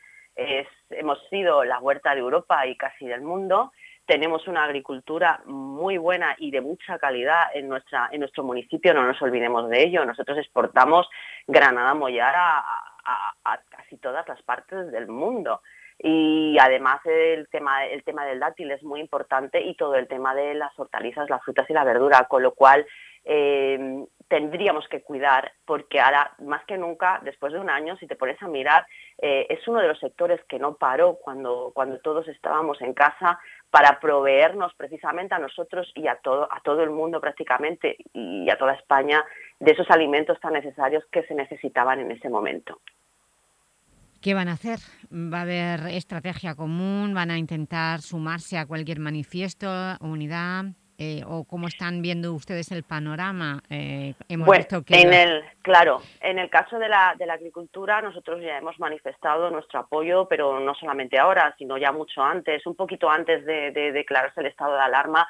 Speaker 18: hemos sido la huerta de Europa y casi del mundo. Tenemos una agricultura muy buena y de mucha calidad en, nuestra, en nuestro municipio, no nos olvidemos de ello. Nosotros exportamos granada mollar a, casi todas las partes del mundo. Y además el tema, el tema del dátil es muy importante y todo el tema de las hortalizas, las frutas y la verdura, con lo cual eh, tendríamos que cuidar porque ahora más que nunca, después de un año, si te pones a mirar, eh, es uno de los sectores que no paró cuando, cuando todos estábamos en casa para proveernos precisamente a nosotros y a todo, a todo el mundo prácticamente y a toda España de esos alimentos tan necesarios que se necesitaban en ese momento.
Speaker 2: ¿Qué van a hacer? ¿Va a haber estrategia común? ¿Van a intentar sumarse a cualquier manifiesto, unidad? Eh, ¿O cómo están viendo ustedes el panorama? Eh, hemos visto que
Speaker 18: en
Speaker 2: los-
Speaker 18: el, claro, en el caso de la, de la agricultura nosotros ya hemos manifestado nuestro apoyo, pero no solamente ahora, sino ya mucho antes, un poquito antes de, de declararse el estado de alarma.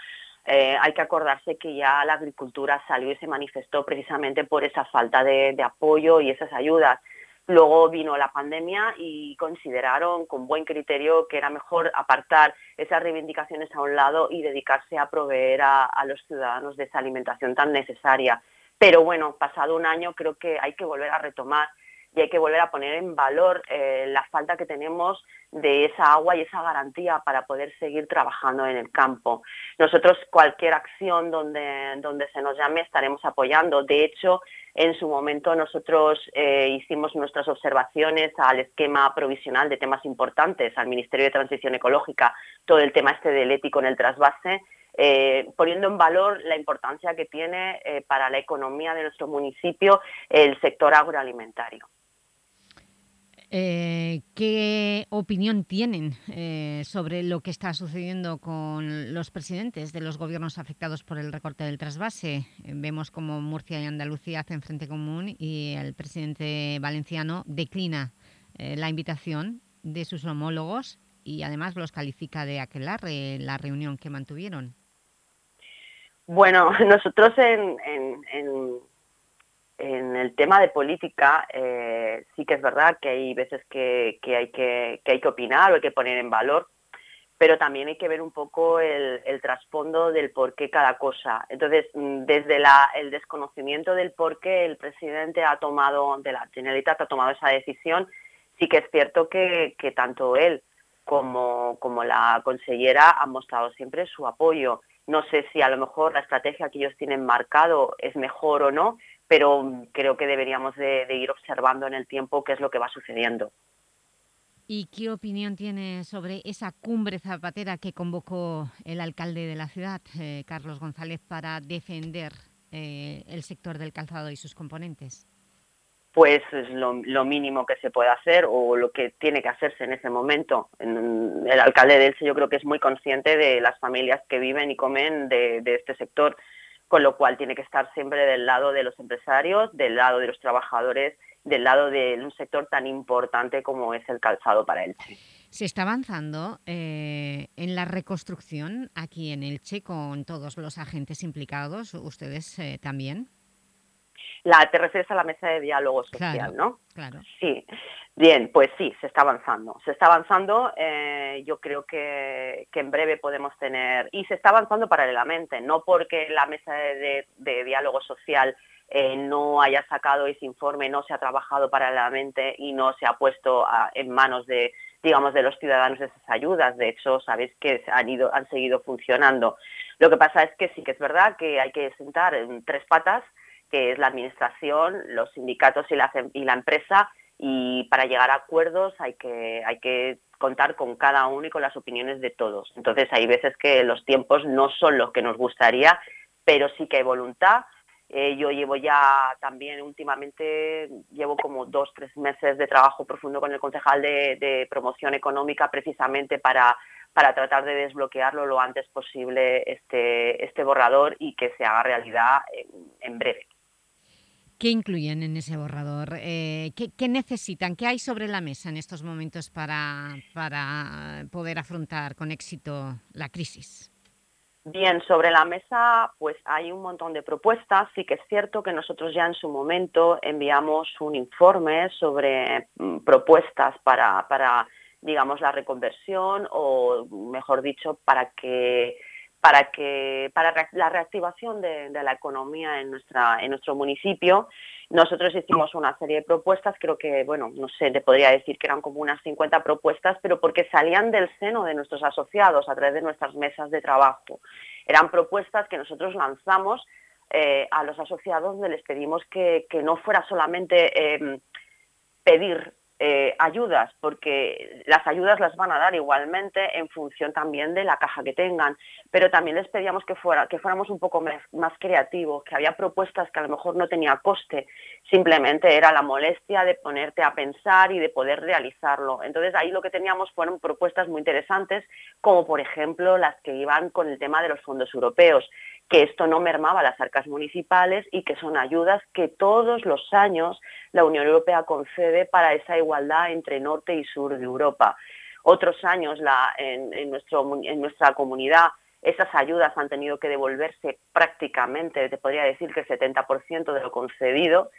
Speaker 18: eh, hay que acordarse que ya la agricultura salió y se manifestó precisamente por esa falta de, de apoyo y esas ayudas. Luego vino la pandemia y consideraron con buen criterio que era mejor apartar esas reivindicaciones a un lado y dedicarse a proveer a, los ciudadanos de esa alimentación tan necesaria. Pero bueno, pasado un año creo que hay que volver a retomar y hay que volver a poner en valor eh, la falta que tenemos de esa agua y esa garantía para poder seguir trabajando en el campo. Nosotros cualquier acción donde, donde se nos llame estaremos apoyando. De hecho, en su momento nosotros eh, hicimos nuestras observaciones al esquema provisional de temas importantes, al Ministerio de Transición Ecológica, todo el tema este del ético en el trasvase, eh, poniendo en valor la importancia que tiene eh, para la economía de nuestro municipio el sector agroalimentario.
Speaker 2: Eh, ¿Qué opinión tienen eh, sobre lo que está sucediendo con los presidentes de los gobiernos afectados por el recorte del trasvase? Vemos como Murcia y Andalucía hacen frente común y el presidente valenciano declina eh, la invitación de sus homólogos y además los califica de aquelarre la reunión que mantuvieron.
Speaker 18: Bueno, nosotros en- en el tema de política eh, sí que es verdad que hay veces que, hay que, opinar o hay que poner en valor, pero también hay que ver un poco el, trasfondo del por qué cada cosa. Entonces, mm, desde el desconocimiento del por qué el presidente ha tomado, de la Generalitat ha tomado esa decisión, sí que es cierto que, tanto él como la consellera han mostrado siempre su apoyo. No sé si a lo mejor la estrategia que ellos tienen marcado es mejor o no, pero creo que deberíamos de, de ir observando en el tiempo qué es lo que va sucediendo.
Speaker 2: ¿Y qué opinión tiene sobre esa cumbre zapatera que convocó el alcalde de la ciudad, eh, Carlos González, para defender eh, el sector del calzado y sus componentes?
Speaker 18: Pues es lo, lo mínimo que se puede hacer o lo que tiene que hacerse en ese momento. En- El alcalde de Elche yo creo que es muy consciente de las familias que viven y comen de, de este sector, con lo cual tiene que estar siempre del lado de los empresarios, del lado de los trabajadores, del lado de un sector tan importante como es el calzado para Elche.
Speaker 2: Se está avanzando eh, en la reconstrucción aquí en Elche con todos los agentes implicados, ustedes eh, también.
Speaker 18: La, te refieres a la mesa de diálogo social,
Speaker 2: Claro,
Speaker 18: ¿no?
Speaker 2: Claro.
Speaker 18: Sí, bien, pues sí, se está avanzando. Se está avanzando, eh, yo creo que, que en breve podemos tener, y se está avanzando paralelamente, no porque la mesa de, de- de diálogo social eh, no haya sacado ese informe, no se ha trabajado paralelamente y no se ha puesto a- en manos de, digamos, de los ciudadanos esas ayudas. De hecho, sabéis que han, ido, han seguido funcionando. Lo que pasa es que sí que es verdad que hay que sentar en tres patas que es la administración, los sindicatos y la, empresa, y para llegar a acuerdos hay que, contar con cada uno y con las opiniones de todos. Entonces hay veces que los tiempos no son los que nos gustaría, pero sí que hay voluntad. Eh, yo llevo ya también últimamente, llevo como dos, tres meses de trabajo profundo con el concejal de, promoción económica precisamente para, tratar de desbloquearlo lo antes posible este, este borrador y que se haga realidad en breve.
Speaker 2: ¿Qué incluyen en ese borrador? Eh, ¿qué, qué necesitan? ¿Qué hay sobre la mesa en estos momentos para, para poder afrontar con éxito la crisis?
Speaker 18: Bien, sobre la mesa pues hay un montón de propuestas. Sí que es cierto que nosotros ya en su momento enviamos un informe sobre mm, propuestas para, para, digamos, la reconversión o, mejor dicho, para que para que para la reactivación de, de la economía en nuestra en nuestro municipio. Nosotros hicimos una serie de propuestas creo que bueno no sé te podría decir que eran como unas 50 propuestas pero porque salían del seno de nuestros asociados a través de nuestras mesas de trabajo. Eran propuestas que nosotros lanzamos eh, a los asociados donde les pedimos que, que no fuera solamente eh, pedir eh, ayudas, porque las ayudas las van a dar igualmente en función también de la caja que tengan, pero también les pedíamos que, fuera, que fuéramos un poco más, más creativos, que había propuestas que a lo mejor no tenía coste, simplemente era la molestia de ponerte a pensar y de poder realizarlo. Entonces ahí lo que teníamos fueron propuestas muy interesantes, como por ejemplo las que iban con el tema de los fondos europeos, que esto no mermaba las arcas municipales y que son ayudas que todos los años la Unión Europea concede para esa igualdad entre norte y sur de Europa. Otros años en nuestra comunidad esas ayudas han tenido que devolverse prácticamente, te podría decir que el 70% de lo concedido,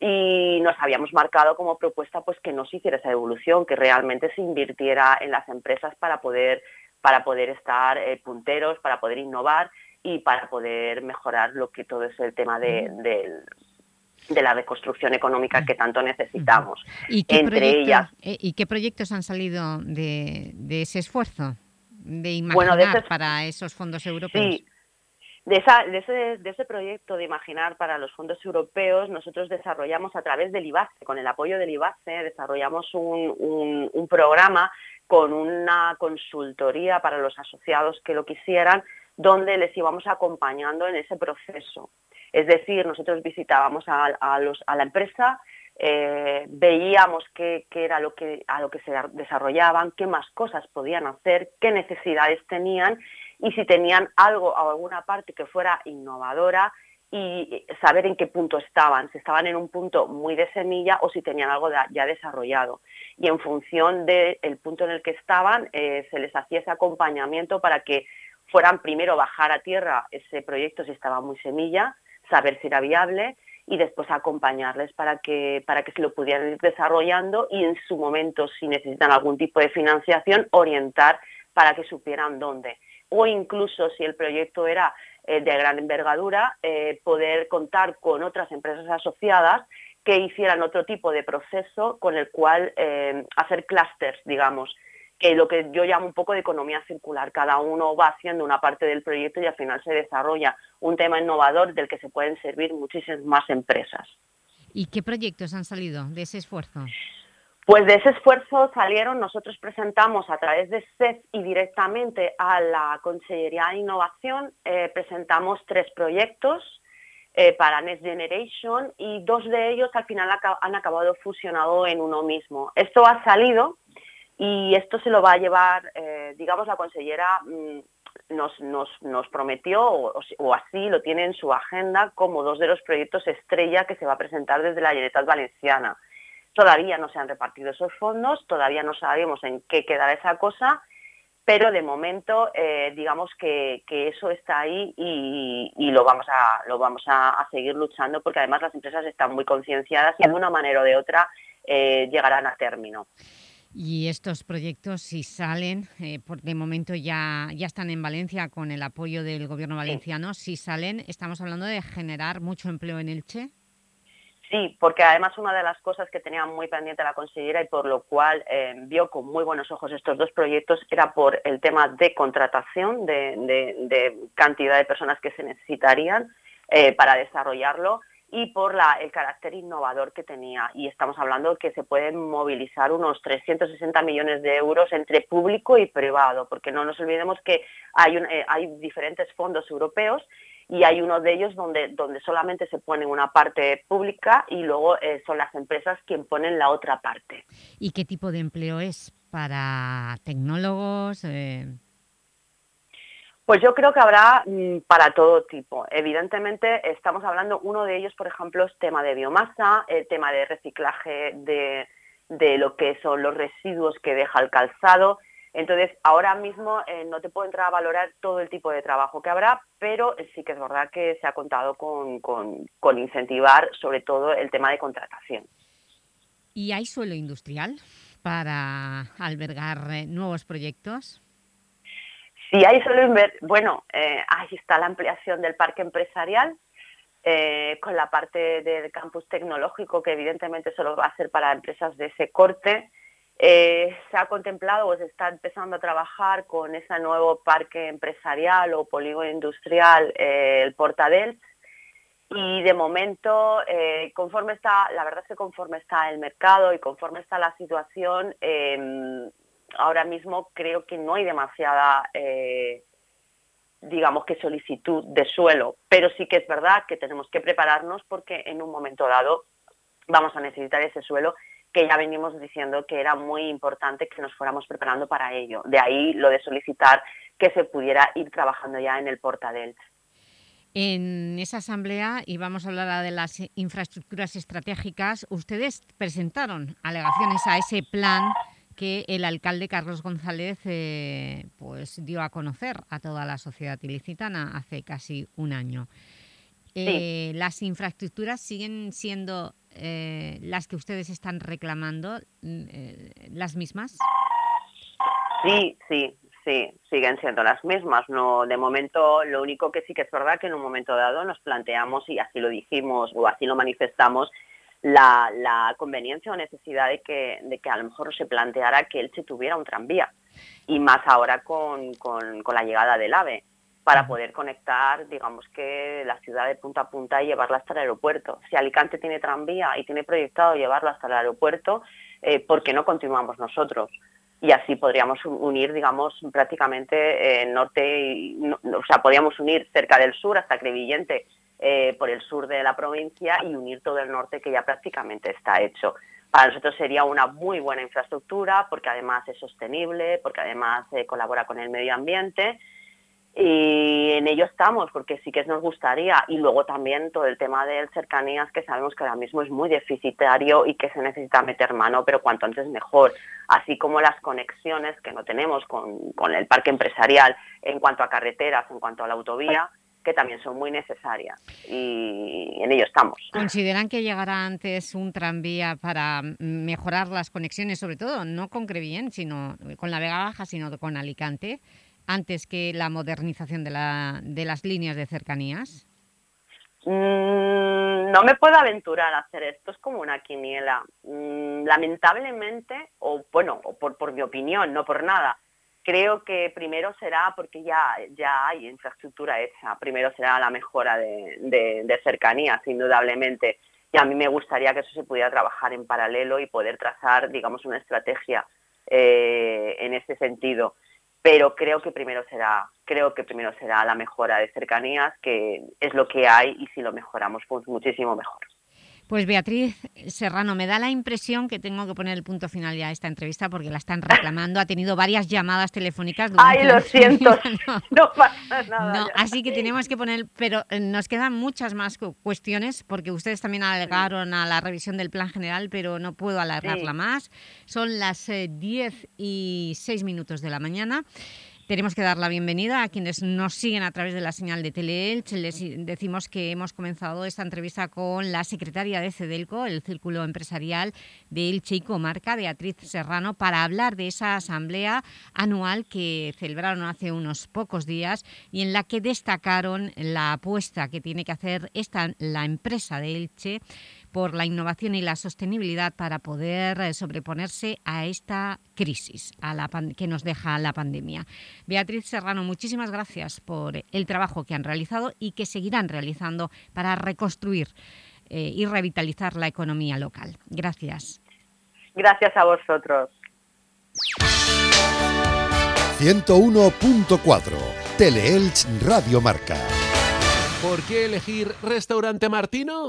Speaker 18: y nos habíamos marcado como propuesta pues que no se hiciera esa devolución, que realmente se invirtiera en las empresas para poder, para poder estar eh, punteros, para poder innovar y para poder mejorar lo que todo es el tema de, del- de la reconstrucción económica que tanto necesitamos.
Speaker 2: ¿Y qué,
Speaker 18: Entre
Speaker 2: proyectos,
Speaker 18: ellas,
Speaker 2: eh, ¿Y qué proyectos han salido de, de ese esfuerzo? De imaginar
Speaker 18: Bueno, de ese-
Speaker 2: para esos fondos europeos.
Speaker 18: Sí, de, esa- de ese, de ese proyecto de Imaginar para los fondos europeos, nosotros desarrollamos a través del IBACE, con el apoyo del IBACE, desarrollamos un, un- un programa con una consultoría para los asociados que lo quisieran, donde les íbamos acompañando en ese proceso. Es decir, nosotros visitábamos a, la empresa, eh, veíamos qué, era lo que, a lo que se desarrollaban, qué más cosas podían hacer, qué necesidades tenían y si tenían algo o alguna parte que fuera innovadora y saber en qué punto estaban, si estaban en un punto muy de semilla o si tenían algo ya desarrollado. Y en función del punto en el que estaban, eh, se les hacía ese acompañamiento para que fueran primero bajar a tierra ese proyecto si estaba muy semilla, saber si era viable y después acompañarles para que, para que se lo pudieran ir desarrollando y en su momento, si necesitan algún tipo de financiación, orientar para que supieran dónde. O incluso si el proyecto era eh, de gran envergadura, eh, poder contar con otras empresas asociadas que hicieran otro tipo de proceso con el cual eh, hacer clústeres, digamos, que lo que yo llamo un poco de economía circular. Cada uno va haciendo una parte del proyecto y al final se desarrolla un tema innovador del que se pueden servir muchísimas más empresas.
Speaker 2: ¿Y qué proyectos han salido de ese esfuerzo?
Speaker 18: Pues de ese esfuerzo salieron, nosotros presentamos a través de CEF y directamente a la Consellería de Innovación, eh, presentamos tres proyectos eh, para Next Generation y dos de ellos al final han acabado fusionado en uno mismo. Esto ha salido y esto se lo va a llevar, eh, digamos, la consellera mm, nos, prometió, o, así lo tiene en su agenda, como dos de los proyectos estrella que se va a presentar desde la Generalitat Valenciana. Todavía no se han repartido esos fondos, todavía no sabemos en qué quedará esa cosa, pero de momento eh, digamos que, eso está ahí y, lo vamos, a seguir luchando porque además las empresas están muy concienciadas y de una manera o de otra eh, llegarán a término.
Speaker 2: Y estos proyectos, si salen, eh, por de momento ya, ya están en Valencia con el apoyo del Gobierno valenciano, si salen, estamos hablando de generar mucho empleo en Elche.
Speaker 18: Sí, porque además una de las cosas que tenía muy pendiente la consellera y por lo cual eh, vio con muy buenos ojos estos dos proyectos era por el tema de contratación, de, de- de cantidad de personas que se necesitarían eh, para desarrollarlo y por la- el carácter innovador que tenía. Y estamos hablando que se pueden movilizar unos 360 millones de euros entre público y privado, porque no nos olvidemos que hay, un- eh, hay diferentes fondos europeos y hay uno de ellos donde, donde solamente se pone una parte pública y luego eh, son las empresas quien ponen la otra parte.
Speaker 2: ¿Y qué tipo de empleo es? ¿Para tecnólogos? eh,
Speaker 18: Pues yo creo que habrá mm, para todo tipo. Evidentemente estamos hablando, uno de ellos, por ejemplo, es tema de biomasa, el tema de reciclaje de, de lo que son los residuos que deja el calzado. Entonces, ahora mismo eh, no te puedo entrar a valorar todo el tipo de trabajo que habrá, pero sí que es verdad que se ha contado con, con- con incentivar sobre todo el tema de contratación.
Speaker 2: ¿Y hay suelo industrial para albergar eh, nuevos proyectos?
Speaker 18: Si hay solo inver- bueno, eh, ahí está la ampliación del parque empresarial eh, con la parte del campus tecnológico que evidentemente solo va a ser para empresas de ese corte. Eh, se ha contemplado o se está empezando a trabajar con ese nuevo parque empresarial o polígono industrial, el Portadels, y de momento, conforme está, la verdad es que conforme está el mercado y conforme está la situación, eh, ahora mismo creo que no hay demasiada, eh, digamos que solicitud de suelo, pero sí que es verdad que tenemos que prepararnos porque en un momento dado vamos a necesitar ese suelo que ya venimos diciendo que era muy importante que nos fuéramos preparando para ello. De ahí lo de solicitar que se pudiera ir trabajando ya en el Portadels.
Speaker 2: En esa asamblea, y vamos a hablar de las infraestructuras estratégicas, ustedes presentaron alegaciones a ese plan que el alcalde Carlos González eh, pues dio a conocer a toda la sociedad ilicitana hace casi un año. Eh, ¿Las infraestructuras siguen siendo eh, las que ustedes están reclamando, mm, las mismas?
Speaker 18: Sí, sí, sí, siguen siendo las mismas. No, de momento, lo único que sí que es verdad que en un momento dado nos planteamos y así lo dijimos o así lo manifestamos la, la conveniencia o necesidad de que, de que a lo mejor se planteara que Elche tuviera un tranvía y más ahora con, con, con la llegada del AVE para poder conectar, digamos que la ciudad de punta a punta y llevarla hasta el aeropuerto. Si Alicante tiene tranvía y tiene proyectado llevarlo hasta el aeropuerto, eh, ¿por qué no continuamos nosotros? y así podríamos un- unir, digamos, prácticamente eh, norte y, no- o sea, podríamos unir cerca del sur hasta Crevillente eh, por el sur de la provincia y unir todo el norte que ya prácticamente está hecho. Para nosotros sería una muy buena infraestructura porque además es sostenible, porque además eh, colabora con el medio ambiente. Y en ello estamos porque sí que nos gustaría. Y luego también todo el tema de cercanías que sabemos que ahora mismo es muy deficitario y que se necesita meter mano pero cuanto antes mejor. Así como las conexiones que no tenemos con, con el parque empresarial en cuanto a carreteras en cuanto a la autovía que también son muy necesarias y en ello estamos
Speaker 2: ¿Consideran que llegará antes un tranvía para mejorar las conexiones, sobre todo no con Crevillent, sino con la Vega Baja, sino con Alicante, antes que la modernización de, la- de las líneas de cercanías?
Speaker 18: Mm, no me puedo aventurar a hacer esto, es como una quiniela. Mm, lamentablemente, o bueno, o por, por mi opinión, no por nada, creo que primero será, porque ya, ya hay infraestructura hecha, primero será la mejora de, de, cercanías, indudablemente. Y a mí me gustaría que eso se pudiera trabajar en paralelo y poder trazar, digamos, una estrategia eh, en ese sentido. Pero creo que primero será, creo que primero será la mejora de cercanías, que es lo que hay, y si lo mejoramos, pues muchísimo mejor.
Speaker 2: Pues Beatriz Serrano, me da la impresión que tengo que poner el punto final ya a esta entrevista porque la están reclamando. Ha tenido varias llamadas telefónicas.
Speaker 18: Ay, lo siento. No, no pasa nada.
Speaker 2: No, así que tenemos que poner... Pero eh, nos quedan muchas más cuestiones porque ustedes también alegaron a la revisión del plan general, pero no puedo alargarla
Speaker 18: Sí.
Speaker 2: más. Son las eh, 10 y 6 minutos de la mañana. Tenemos que dar la bienvenida a quienes nos siguen a través de la señal de Teleelch. Les decimos que hemos comenzado esta entrevista con la secretaria de CEDELCO, el Círculo Empresarial de Elche y Comarca, Beatriz Serrano, para hablar de esa asamblea anual que celebraron hace unos pocos días y en la que destacaron la apuesta que tiene que hacer esta, la empresa de Elche por la innovación y la sostenibilidad para poder eh, sobreponerse a esta crisis a la que nos deja la pandemia. Beatriz Serrano, muchísimas gracias por el trabajo que han realizado y que seguirán realizando para reconstruir eh, y revitalizar la economía local. Gracias.
Speaker 18: Gracias a vosotros.
Speaker 1: 101.4 Teleelch Radio Marca.
Speaker 6: ¿Por qué elegir Restaurante Martino?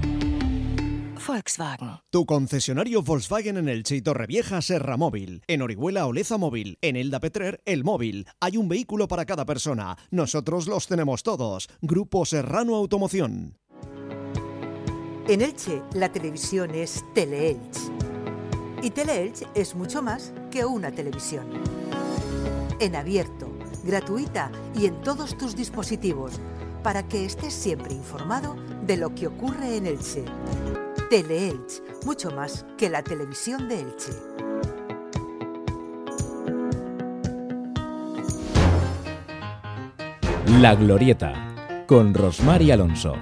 Speaker 5: Volkswagen. Tu concesionario Volkswagen en el y Torrevieja Serra Móvil. En Orihuela Oleza Móvil. En Elda Petrer El Móvil. Hay un vehículo para cada persona. Nosotros los tenemos todos. Grupo Serrano Automoción.
Speaker 19: En Elche, la televisión es Teleelch. Y Teleelch es mucho más que una televisión. En abierto, gratuita y en todos tus dispositivos, para que estés siempre informado de lo que ocurre en Elche. Teleelch, mucho más que la televisión de Elche.
Speaker 7: La Glorieta, con Rosmar y Alonso.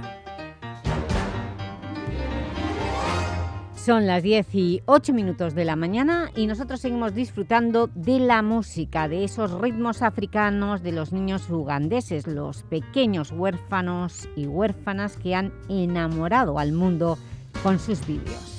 Speaker 2: Son las 10 y 8 minutos de la mañana y nosotros seguimos disfrutando de la música, de esos ritmos africanos de los niños ugandeses, los pequeños huérfanos y huérfanas que han enamorado al mundo con sus vídeos.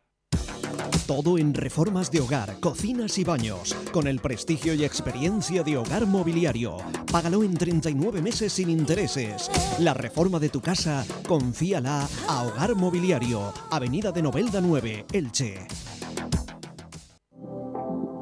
Speaker 5: Todo en reformas de hogar, cocinas y baños, con el prestigio y experiencia de Hogar Mobiliario. Págalo en 39 meses sin intereses. La reforma de tu casa, confíala a Hogar Mobiliario, Avenida de Novelda 9, Elche.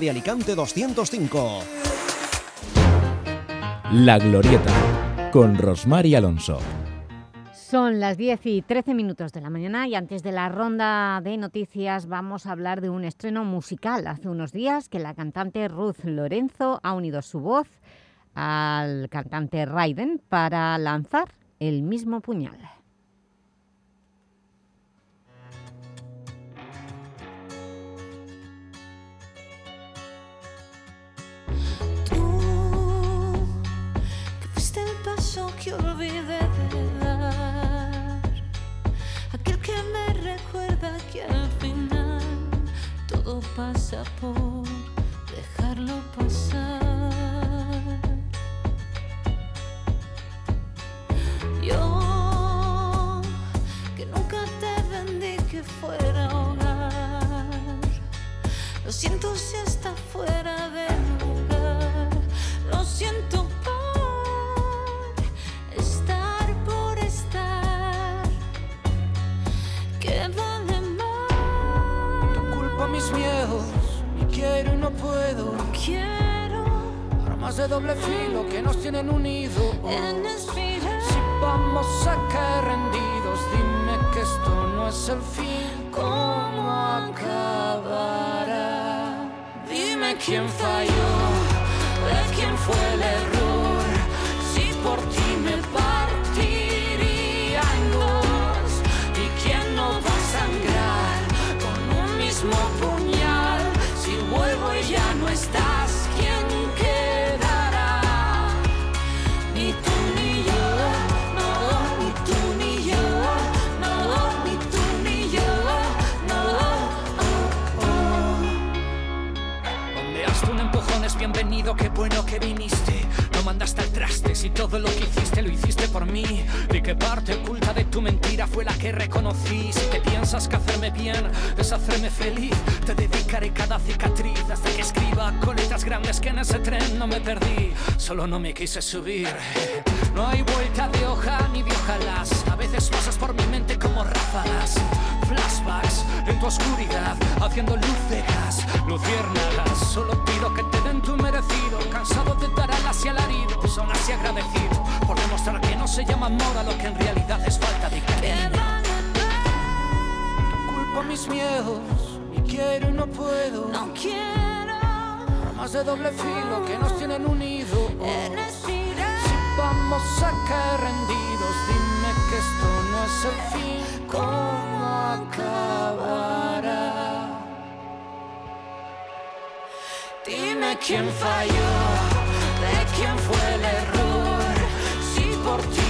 Speaker 5: de Alicante 205.
Speaker 7: La Glorieta, con Rosmar y Alonso.
Speaker 2: Son las 10 y 13 minutos de la mañana y antes de la ronda de noticias vamos a hablar de un estreno musical. Hace unos días que la cantante Ruth Lorenzo ha unido su voz al cantante Raiden para lanzar El mismo puñal.
Speaker 12: Por dejarlo pasar. Yo que nunca te vendí que fuera hogar, lo siento si
Speaker 20: y no puedo.
Speaker 12: Quiero
Speaker 20: Armas de doble filo que nos tienen unidos. Si vamos a caer rendidos, dime que esto no es el fin. ¿Cómo acabará?
Speaker 12: Dime quién falló, de quién fue el error.
Speaker 20: Bienvenido, qué bueno que viniste. No mandaste al traste si todo lo que hiciste lo hiciste por mí. ¿De qué parte oculta de tu mentira fue la que reconocí? Si te piensas que hacerme bien es hacerme feliz, te dedicaré cada cicatriz hasta que escriba con letras grandes que en ese tren no me perdí. Solo no me quise subir. No hay vuelta de hoja ni de ojalás. A veces pasas por mi mente como ráfagas. Flashbacks en tu oscuridad, haciendo luz de gas, luciérnagas. Solo pido que te den tu merecido. Cansado de dar alas y alaridos, aún así agradecido por demostrar que no se llama amor a lo que en realidad es falta de cariño. Culpo mis miedos y quiero y no puedo.
Speaker 12: No quiero
Speaker 20: Armas de doble filo que nos tienen unidos. Si vamos a caer rendidos, dime que esto no es el fin. ¿Cómo acabará?
Speaker 12: Dime quién falló, de quién fue el error. Si por ti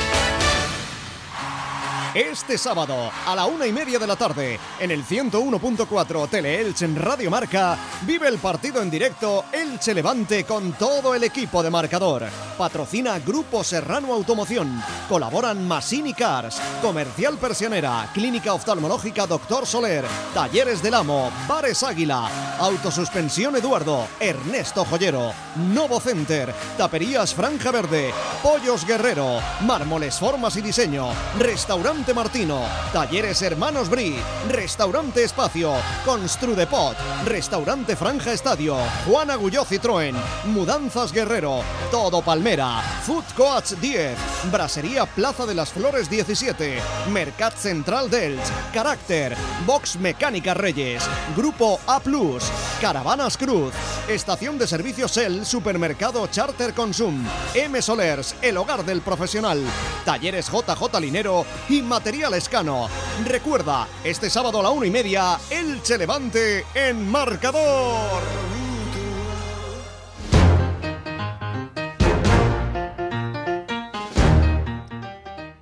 Speaker 5: Este sábado, a la una y media de la tarde, en el 101.4 Teleelch en Radio Marca, vive el partido en directo Elche Levante con todo el equipo de marcador. Patrocina Grupo Serrano Automoción. Colaboran Masini Cars, Comercial Persianera, Clínica Oftalmológica Doctor Soler, Talleres del Amo, Bares Águila, Autosuspensión Eduardo, Ernesto Joyero, Novo Center, Taperías Franja Verde, Pollos Guerrero, Mármoles Formas y Diseño, Restaurante Martino, Talleres Hermanos Bri, Restaurante Espacio, Construdepot, Restaurante Franja Estadio, Juan Agulló Citroën, Mudanzas Guerrero, Todo Palmera, Food Coach 10, Brasería Plaza de las Flores 17, Mercat Central Delch, Carácter, Box Mecánica Reyes, Grupo A Plus, Caravanas Cruz, Estación de Servicios El, Supermercado Charter Consum, M Solers, El Hogar del Profesional, Talleres JJ Linero y Material Escano. Recuerda, este sábado a la una y media, Elche Levante en marcador.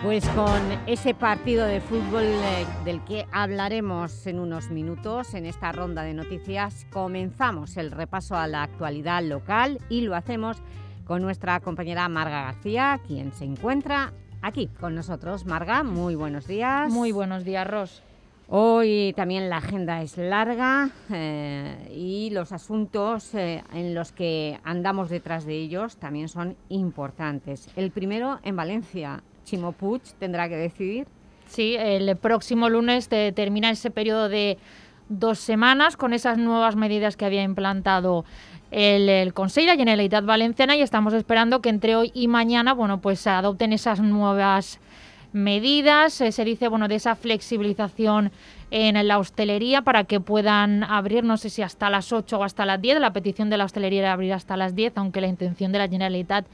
Speaker 2: Pues con ese partido de fútbol eh, del que hablaremos en unos minutos en esta ronda de noticias, comenzamos el repaso a la actualidad local y lo hacemos con nuestra compañera Marga García, quien se encuentra aquí con nosotros. Marga, muy buenos días.
Speaker 21: Muy buenos días, Ros.
Speaker 2: Hoy también la agenda es larga eh, y los asuntos eh, en los que andamos detrás de ellos también son importantes. El primero en Valencia, Chimo Puig tendrá que decidir.
Speaker 21: Sí, el próximo lunes te- termina ese periodo de dos semanas con esas nuevas medidas que había implantado el, el Consell la Generalitat Valenciana y estamos esperando que entre hoy y mañana bueno, pues se adopten esas nuevas medidas, eh, se dice bueno, de esa flexibilización en la hostelería para que puedan abrir, no sé si hasta las 8 o hasta las 10, la petición de la hostelería era abrir hasta las 10, aunque la intención de la Generalitat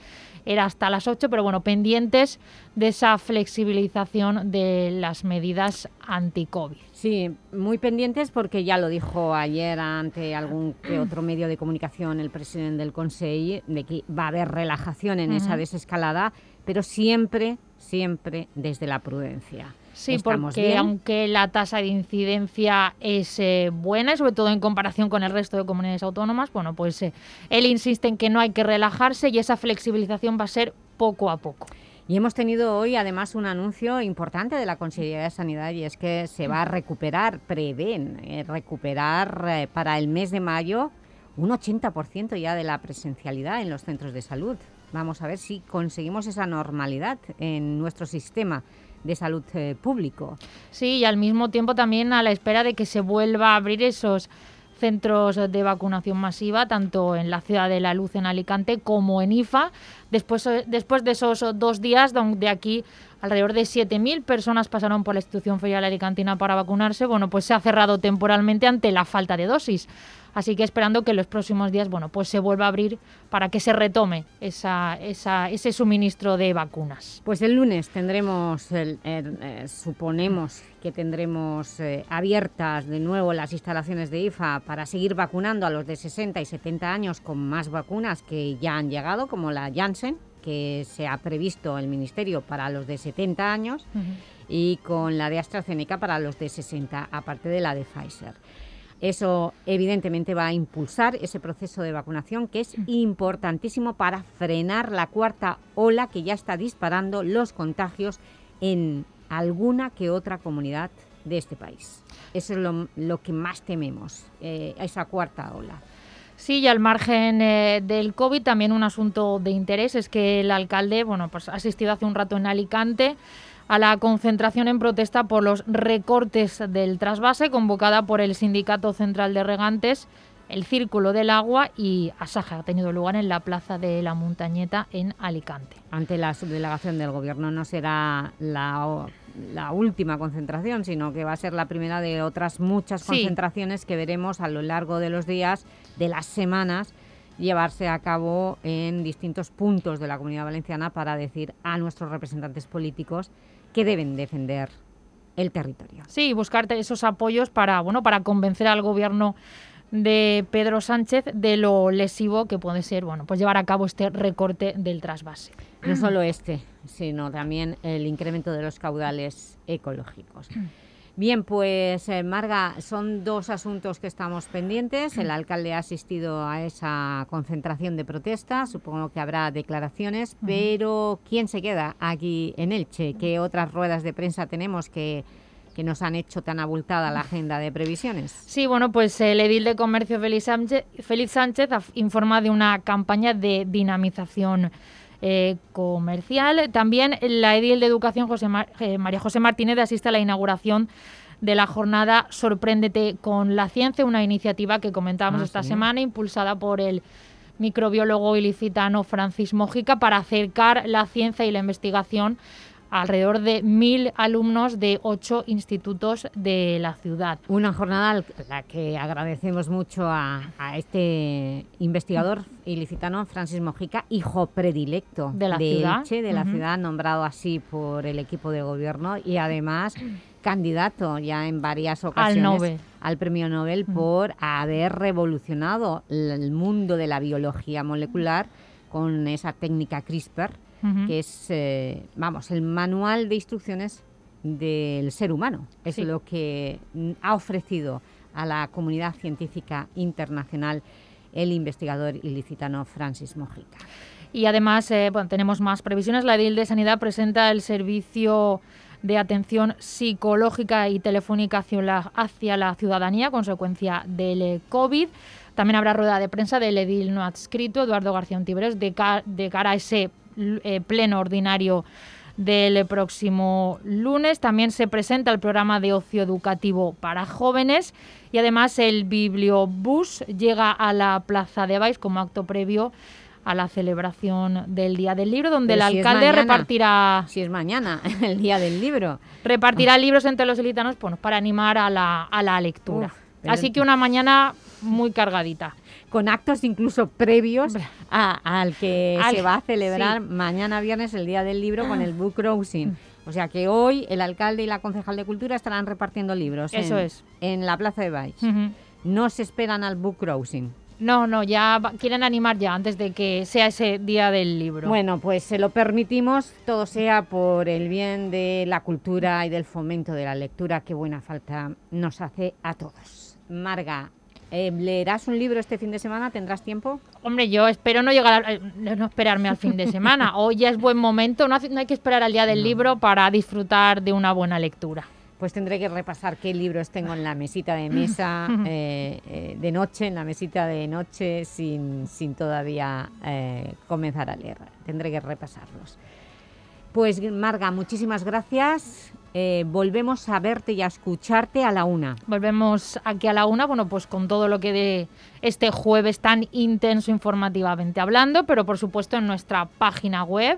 Speaker 21: era hasta las 8, pero bueno, pendientes de esa flexibilización de las medidas anti-COVID.
Speaker 2: Sí, muy pendientes porque ya lo dijo ayer ante algún que otro medio de comunicación el presidente del Consell de que va a haber relajación en esa desescalada, pero siempre, siempre desde la prudencia.
Speaker 21: Sí,
Speaker 2: Estamos
Speaker 21: porque
Speaker 2: bien.
Speaker 21: aunque la tasa de incidencia es eh, buena y sobre todo en comparación con el resto de comunidades autónomas, bueno, pues eh, él insiste en que no hay que relajarse y esa flexibilización va a ser poco a poco.
Speaker 2: Y hemos tenido hoy además un anuncio importante de la Consejería de Sanidad y es que se va a recuperar, prevén eh, recuperar eh, para el mes de mayo un 80% ya de la presencialidad en los centros de salud. Vamos a ver si conseguimos esa normalidad en nuestro sistema de salud eh, público.
Speaker 21: Sí, y al mismo tiempo también a la espera de que se vuelva a abrir esos centros de vacunación masiva, tanto en la Ciudad de la Luz en Alicante como en IFA, después, eh, después de esos dos días donde aquí alrededor de 7.000 personas pasaron por la institución ferial alicantina para vacunarse, bueno, pues se ha cerrado temporalmente ante la falta de dosis. Así que esperando que en los próximos días, bueno, pues se vuelva a abrir para que se retome esa, esa- ese suministro de vacunas.
Speaker 2: Pues el lunes tendremos, el- el, eh, suponemos que tendremos eh, abiertas de nuevo las instalaciones de IFA para seguir vacunando a los de 60 y 70 años con más vacunas que ya han llegado, como la Janssen, que se ha previsto el Ministerio para los de 70 años, y con la de AstraZeneca para los de 60, aparte de la de Pfizer. Eso evidentemente va a impulsar ese proceso de vacunación que es importantísimo para frenar la cuarta ola que ya está disparando los contagios en alguna que otra comunidad de este país. Eso es lo, lo que más tememos, eh, esa cuarta ola.
Speaker 21: Sí, y al margen eh, del COVID, también un asunto de interés es que el alcalde bueno, pues, ha asistido hace un rato en Alicante a la concentración en protesta por los recortes del trasvase convocada por el Sindicato Central de Regantes, el Círculo del Agua y Asaja. Ha tenido lugar en la Plaza de la Montañeta en Alicante.
Speaker 2: Ante la subdelegación del Gobierno no será la, última concentración, sino que va a ser la primera de otras muchas
Speaker 21: Sí.
Speaker 2: concentraciones que veremos a lo largo de los días, de las semanas, llevarse a cabo en distintos puntos de la Comunidad Valenciana para decir a nuestros representantes políticos que deben defender el territorio.
Speaker 21: Sí, buscarte esos apoyos para, bueno, para convencer al gobierno de Pedro Sánchez de lo lesivo que puede ser bueno, pues llevar a cabo este recorte del trasvase.
Speaker 2: No solo este, sino también el incremento de los caudales ecológicos. Bien, pues eh, Marga, son dos asuntos que estamos pendientes. El alcalde ha asistido a esa concentración de protesta, supongo que habrá declaraciones, pero ¿quién se queda aquí en Elche? ¿Qué otras ruedas de prensa tenemos que, que nos han hecho tan abultada la agenda de previsiones?
Speaker 21: Sí, bueno, pues el edil de comercio Félix Sánchez, Félix Sánchez informa de una campaña de dinamización eh, comercial. También la edil de educación José Mar- eh, María José Martínez asiste a la inauguración de la jornada Sorpréndete con la ciencia, una iniciativa que comentábamos
Speaker 2: Ah,
Speaker 21: esta
Speaker 2: sí.
Speaker 21: semana, impulsada por el microbiólogo ilicitano Francis Mójica para acercar la ciencia y la investigación alrededor de mil alumnos de ocho institutos de la ciudad.
Speaker 2: Una jornada al- la que agradecemos mucho a, a este investigador ilicitano, Francis Mojica, hijo predilecto
Speaker 21: De la ciudad.
Speaker 2: Elche, de la ciudad, nombrado así por el equipo de gobierno y además candidato ya en varias ocasiones
Speaker 21: Nobel.
Speaker 2: al premio Nobel por haber revolucionado el mundo de la biología molecular con esa técnica CRISPR, Que es, eh, vamos, el manual de instrucciones del ser humano. Es
Speaker 21: Sí.
Speaker 2: lo que ha ofrecido a la comunidad científica internacional el investigador ilicitano Francis Mojica.
Speaker 21: Y además, eh, bueno, tenemos más previsiones. La edil de Sanidad presenta el servicio de atención psicológica y telefónica hacia la, hacia la ciudadanía, consecuencia del eh, COVID. También habrá rueda de prensa del edil no adscrito, Eduardo García Ontiveros, de, ca- de cara a ese eh, pleno ordinario del próximo lunes. También se presenta el programa de ocio educativo para jóvenes y además el Bibliobús llega a la Plaza de Baix como acto previo a la celebración del Día del Libro, donde
Speaker 2: Pero
Speaker 21: el
Speaker 2: si
Speaker 21: alcalde
Speaker 2: mañana.
Speaker 21: repartirá
Speaker 2: Si es mañana, el día del libro.
Speaker 21: repartirá libros entre los ilitanos bueno, para animar a la, a la lectura.
Speaker 2: Uf,
Speaker 21: Así que una mañana muy cargadita.
Speaker 2: Con actos incluso previos a- al que
Speaker 21: Al-
Speaker 2: se va a celebrar
Speaker 21: sí.
Speaker 2: mañana viernes el Día del Libro con el Book Crossing. O sea que hoy el alcalde y la concejal de Cultura estarán repartiendo libros
Speaker 21: Eso
Speaker 2: en,
Speaker 21: es.
Speaker 2: en la Plaza de Baix. No se esperan al Book Crossing.
Speaker 21: No, no, ya quieren animar ya antes de que sea ese día del libro.
Speaker 2: Bueno, pues se lo permitimos, todo sea por el bien de la cultura y del fomento de la lectura, que buena falta nos hace a todos. Marga, eh, ¿leerás un libro este fin de semana? ¿Tendrás tiempo?
Speaker 21: Hombre, yo espero no llegar a- eh, no esperarme al fin de semana. Hoy ya es buen momento, no, hace- no hay que esperar al día del libro para disfrutar de una buena lectura.
Speaker 2: Pues tendré que repasar qué libros tengo en la mesita de mesa eh, eh, de noche, en la mesita de noche, sin, sin todavía comenzar a leer. Tendré que repasarlos. Pues Marga, muchísimas gracias. Eh, volvemos a verte y a escucharte a la una.
Speaker 21: Volvemos aquí a la una, bueno, pues con todo lo que de este jueves tan intenso informativamente hablando, pero por supuesto en nuestra página web,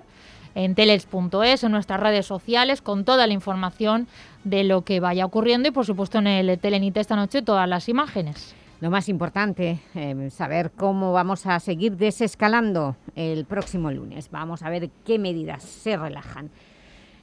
Speaker 21: en telex.es, en nuestras redes sociales, con toda la información de lo que vaya ocurriendo y por supuesto en el Telenit esta noche todas las imágenes.
Speaker 2: Lo más importante, eh, saber cómo vamos a seguir desescalando el próximo lunes. Vamos a ver qué medidas se relajan.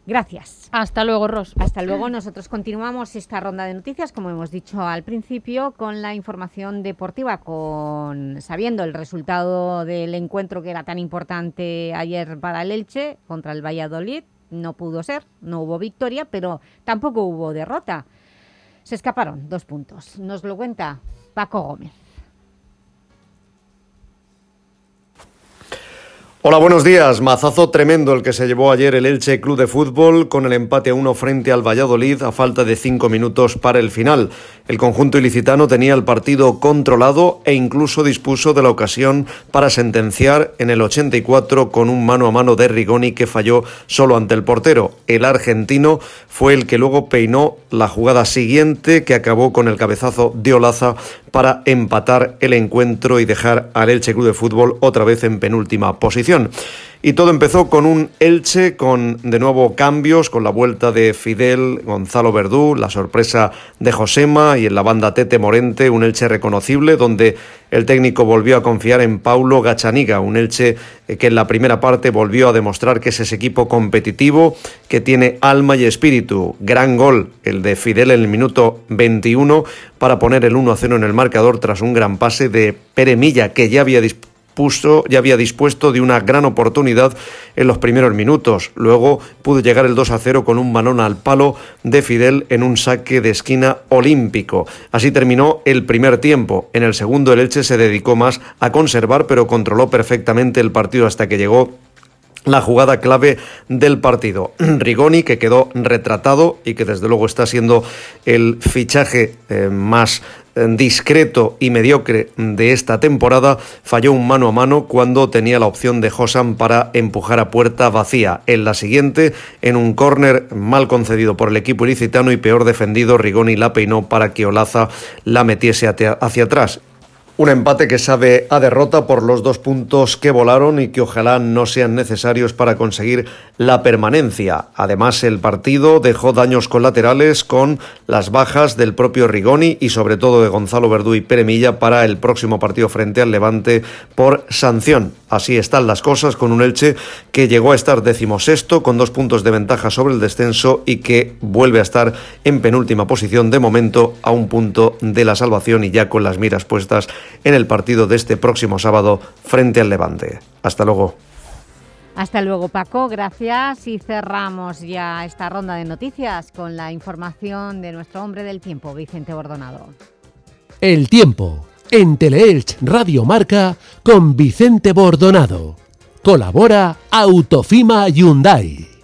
Speaker 2: Gracias.
Speaker 21: Hasta luego, Ros.
Speaker 2: Hasta luego. Nosotros continuamos esta ronda de noticias, como hemos dicho al principio, con la información deportiva, con sabiendo el resultado del encuentro que era tan importante ayer para el Elche contra el Valladolid. No pudo ser, no hubo victoria, pero tampoco hubo derrota. Se escaparon dos puntos. Nos lo cuenta Paco Gómez.
Speaker 22: Hola, buenos días. Mazazo tremendo el que se llevó ayer el Elche Club de Fútbol con el empate a uno frente al Valladolid a falta de cinco minutos para el final. El conjunto ilicitano tenía el partido controlado e incluso dispuso de la ocasión para sentenciar en el 84 con un mano a mano de Rigoni que falló solo ante el portero. El argentino fue el que luego peinó la jugada siguiente que acabó con el cabezazo de Olaza para empatar el encuentro y dejar al Elche Club de Fútbol otra vez en penúltima posición. Y todo empezó con un Elche con de nuevo cambios, con la vuelta de Fidel, Gonzalo Verdú, la sorpresa de Josema y en la banda Tete Morente, un Elche reconocible donde el técnico volvió a confiar en Paulo Gachaniga, un Elche que en la primera parte volvió a demostrar que es ese equipo competitivo, que tiene alma y espíritu. Gran gol el de Fidel en el minuto 21 para poner el 1 a 0 en el marcador tras un gran pase de Pere Milla, que ya había puso, ya había dispuesto de una gran oportunidad en los primeros minutos. Luego pudo llegar el 2 a 0 con un balón al palo de Fidel en un saque de esquina olímpico. Así terminó el primer tiempo. En el segundo el Elche se dedicó más a conservar, pero controló perfectamente el partido hasta que llegó la jugada clave del partido. Rigoni, que quedó retratado y que desde luego está siendo el fichaje eh, más discreto y mediocre de esta temporada, falló un mano a mano cuando tenía la opción de Josan para empujar a puerta vacía. En la siguiente, en un córner mal concedido por el equipo ilicitano y peor defendido, Rigoni la peinó para que Olaza la metiese hacia atrás. Un empate que sabe a derrota por los dos puntos que volaron y que ojalá no sean necesarios para conseguir la permanencia. Además, el partido dejó daños colaterales con las bajas del propio Rigoni y sobre todo de Gonzalo Verdú y Peremilla para el próximo partido frente al Levante por sanción. Así están las cosas con un Elche que llegó a estar decimosexto con dos puntos de ventaja sobre el descenso y que vuelve a estar en penúltima posición de momento a un punto de la salvación y ya con las miras puestas en el partido de este próximo sábado frente al Levante. Hasta luego.
Speaker 2: Hasta luego Paco, gracias y cerramos ya esta ronda de noticias con la información de nuestro hombre del tiempo, Vicente Bordonado.
Speaker 6: El tiempo en Teleelch Radio Marca con Vicente Bordonado. Colabora Autofima Hyundai.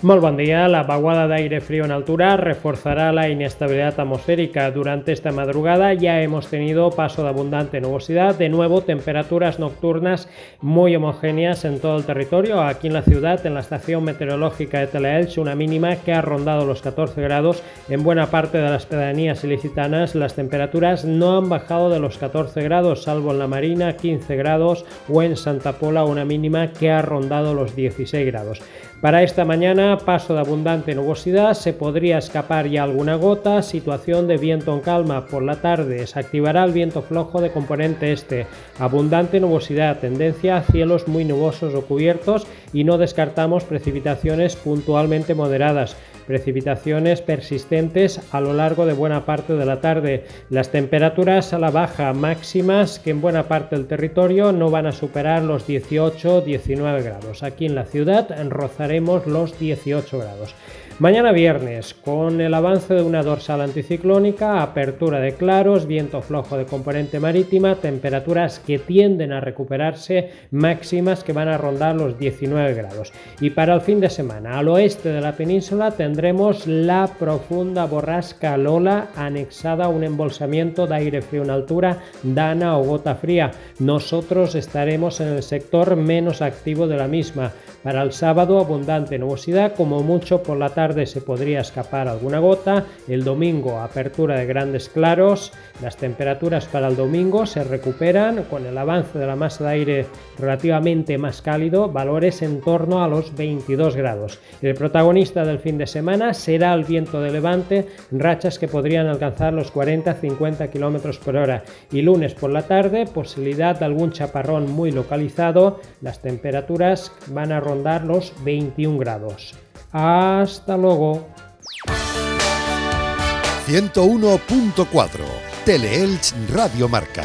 Speaker 23: Muy buen día. La vaguada de aire frío en altura reforzará la inestabilidad atmosférica. Durante esta madrugada ya hemos tenido paso de abundante nubosidad. De nuevo, temperaturas nocturnas muy homogéneas en todo el territorio. Aquí en la ciudad, en la estación meteorológica de Teleelch, una mínima que ha rondado los 14 grados. En buena parte de las pedanías ilicitanas, las temperaturas no han bajado de los 14 grados, salvo en la Marina, 15 grados, o en Santa Pola, una mínima que ha rondado los 16 grados. Para esta mañana, paso de abundante nubosidad, se podría escapar ya alguna gota, situación de viento en calma. Por la tarde se activará el viento flojo de componente este, abundante nubosidad, tendencia a cielos muy nubosos o cubiertos y no descartamos precipitaciones puntualmente moderadas precipitaciones persistentes a lo largo de buena parte de la tarde. Las temperaturas a la baja máximas que en buena parte del territorio no van a superar los 18-19 grados. Aquí en la ciudad rozaremos los 18 grados. Mañana viernes, con el avance de una dorsal anticiclónica, apertura de claros, viento flojo de componente marítima, temperaturas que tienden a recuperarse, máximas que van a rondar los 19 grados. Y para el fin de semana, al oeste de la península tendremos la profunda borrasca Lola anexada a un embolsamiento de aire frío en altura, dana o gota fría. Nosotros estaremos en el sector menos activo de la misma. Para el sábado, abundante nubosidad, como mucho por la tarde se podría escapar alguna gota. El domingo, apertura de grandes claros. Las temperaturas para el domingo se recuperan con el avance de la masa de aire relativamente más cálido, valores en torno a los 22 grados. El protagonista del fin de semana será el viento de levante, rachas que podrían alcanzar los 40-50 km por hora. Y lunes por la tarde, posibilidad de algún chaparrón muy localizado. Las temperaturas van a rondar los 21 grados. Hasta luego.
Speaker 1: 101.4 Teleelch Radio Marca.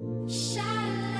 Speaker 17: Shalom.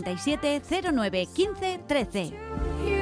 Speaker 17: 637 09 15 13.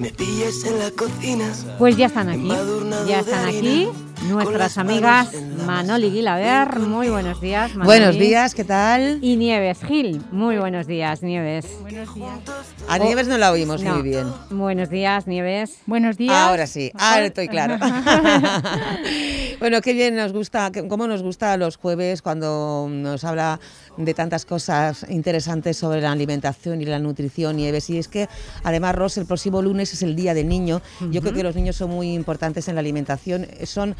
Speaker 8: me pillas en la cocina.
Speaker 2: Pues ya están aquí, ya están aquí nuestras amigas Manoli Guilaber, muy buenos días. Manoli.
Speaker 24: Buenos días, ¿qué tal?
Speaker 2: Y Nieves Gil, muy buenos días, Nieves.
Speaker 25: Buenos días.
Speaker 24: A Nieves no la oímos
Speaker 2: No.
Speaker 24: muy bien.
Speaker 2: Buenos días, Nieves.
Speaker 25: Buenos días.
Speaker 24: Ahora sí, ahora estoy claro. bueno, qué bien nos gusta, cómo nos gusta los jueves cuando nos habla de tantas cosas interesantes sobre la alimentación y la nutrición, Nieves. Y es que, además, Ros, el próximo lunes es el Día del Niño. Yo creo que los niños son muy importantes en la alimentación, son,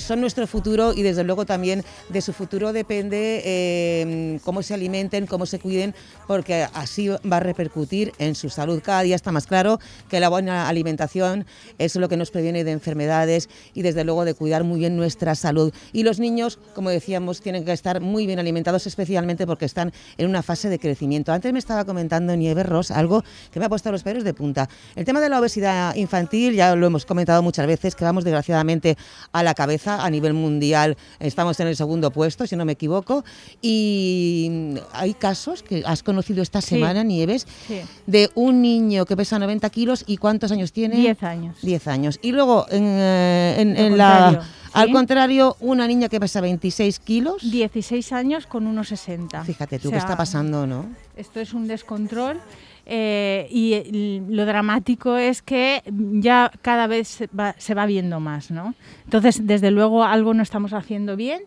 Speaker 24: son nuestro futuro y, desde luego, también de su futuro depende eh, cómo se alimenten, cómo se cuiden, porque así va a repercutir en su salud. Cada día está más claro que la buena alimentación es lo que nos previene de enfermedades y desde luego de cuidar muy bien nuestra salud. Y los niños, como decíamos, tienen que estar muy bien alimentados, especialmente porque están en una fase de crecimiento. Antes me estaba comentando Nieves Ross algo que me ha puesto los pelos de punta. El tema de la obesidad infantil, ya lo hemos comentado muchas veces, que vamos desgraciadamente a la cabeza a nivel mundial. Estamos en el segundo puesto, si no me equivoco. Y hay casos que has conocido esta
Speaker 25: Sí.
Speaker 24: semana, Nieves,
Speaker 25: Sí.
Speaker 24: de un niño que pesa 90 kilos y ¿cuántos años tiene?
Speaker 25: 10 años.
Speaker 24: 10 años. Y luego, en, eh, en-
Speaker 25: Lo
Speaker 24: en la, al contrario, una niña que pesa 26 kilos.
Speaker 25: 16 años con 1,60.
Speaker 24: Fíjate tú
Speaker 25: O
Speaker 24: qué está pasando, ¿no?
Speaker 25: Esto es un descontrol eh, y eh, lo dramático es que ya cada vez se va, se va viendo más, ¿no? Entonces, desde luego, algo no estamos haciendo bien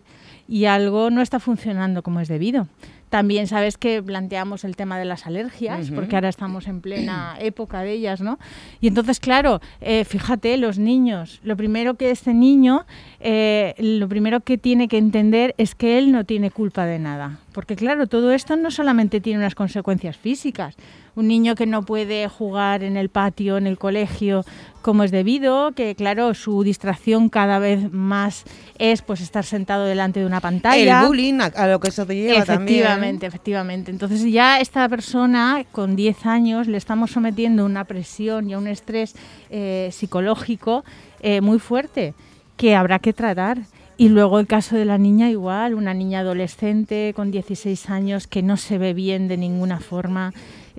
Speaker 25: y algo no está funcionando como es debido. También sabes que planteamos el tema de las alergias, porque ahora estamos en plena época de ellas, ¿no? Y entonces, claro, eh, fíjate, los niños, lo primero que este niño, eh, lo primero que tiene que entender es que él no tiene culpa de nada. Porque claro, todo esto no solamente tiene unas consecuencias físicas. Un niño que no puede jugar en el patio, en el colegio, como es debido, que claro, su distracción cada vez más es pues estar sentado delante de una pantalla.
Speaker 24: El bullying, a, lo que eso te lleva también.
Speaker 25: Efectivamente, efectivamente. Entonces ya esta persona con 10 años le estamos sometiendo a una presión y a un estrés eh, psicológico eh, muy fuerte que habrá que tratar. Y luego el caso de la niña igual, una niña adolescente con 16 años que no se ve bien de ninguna forma.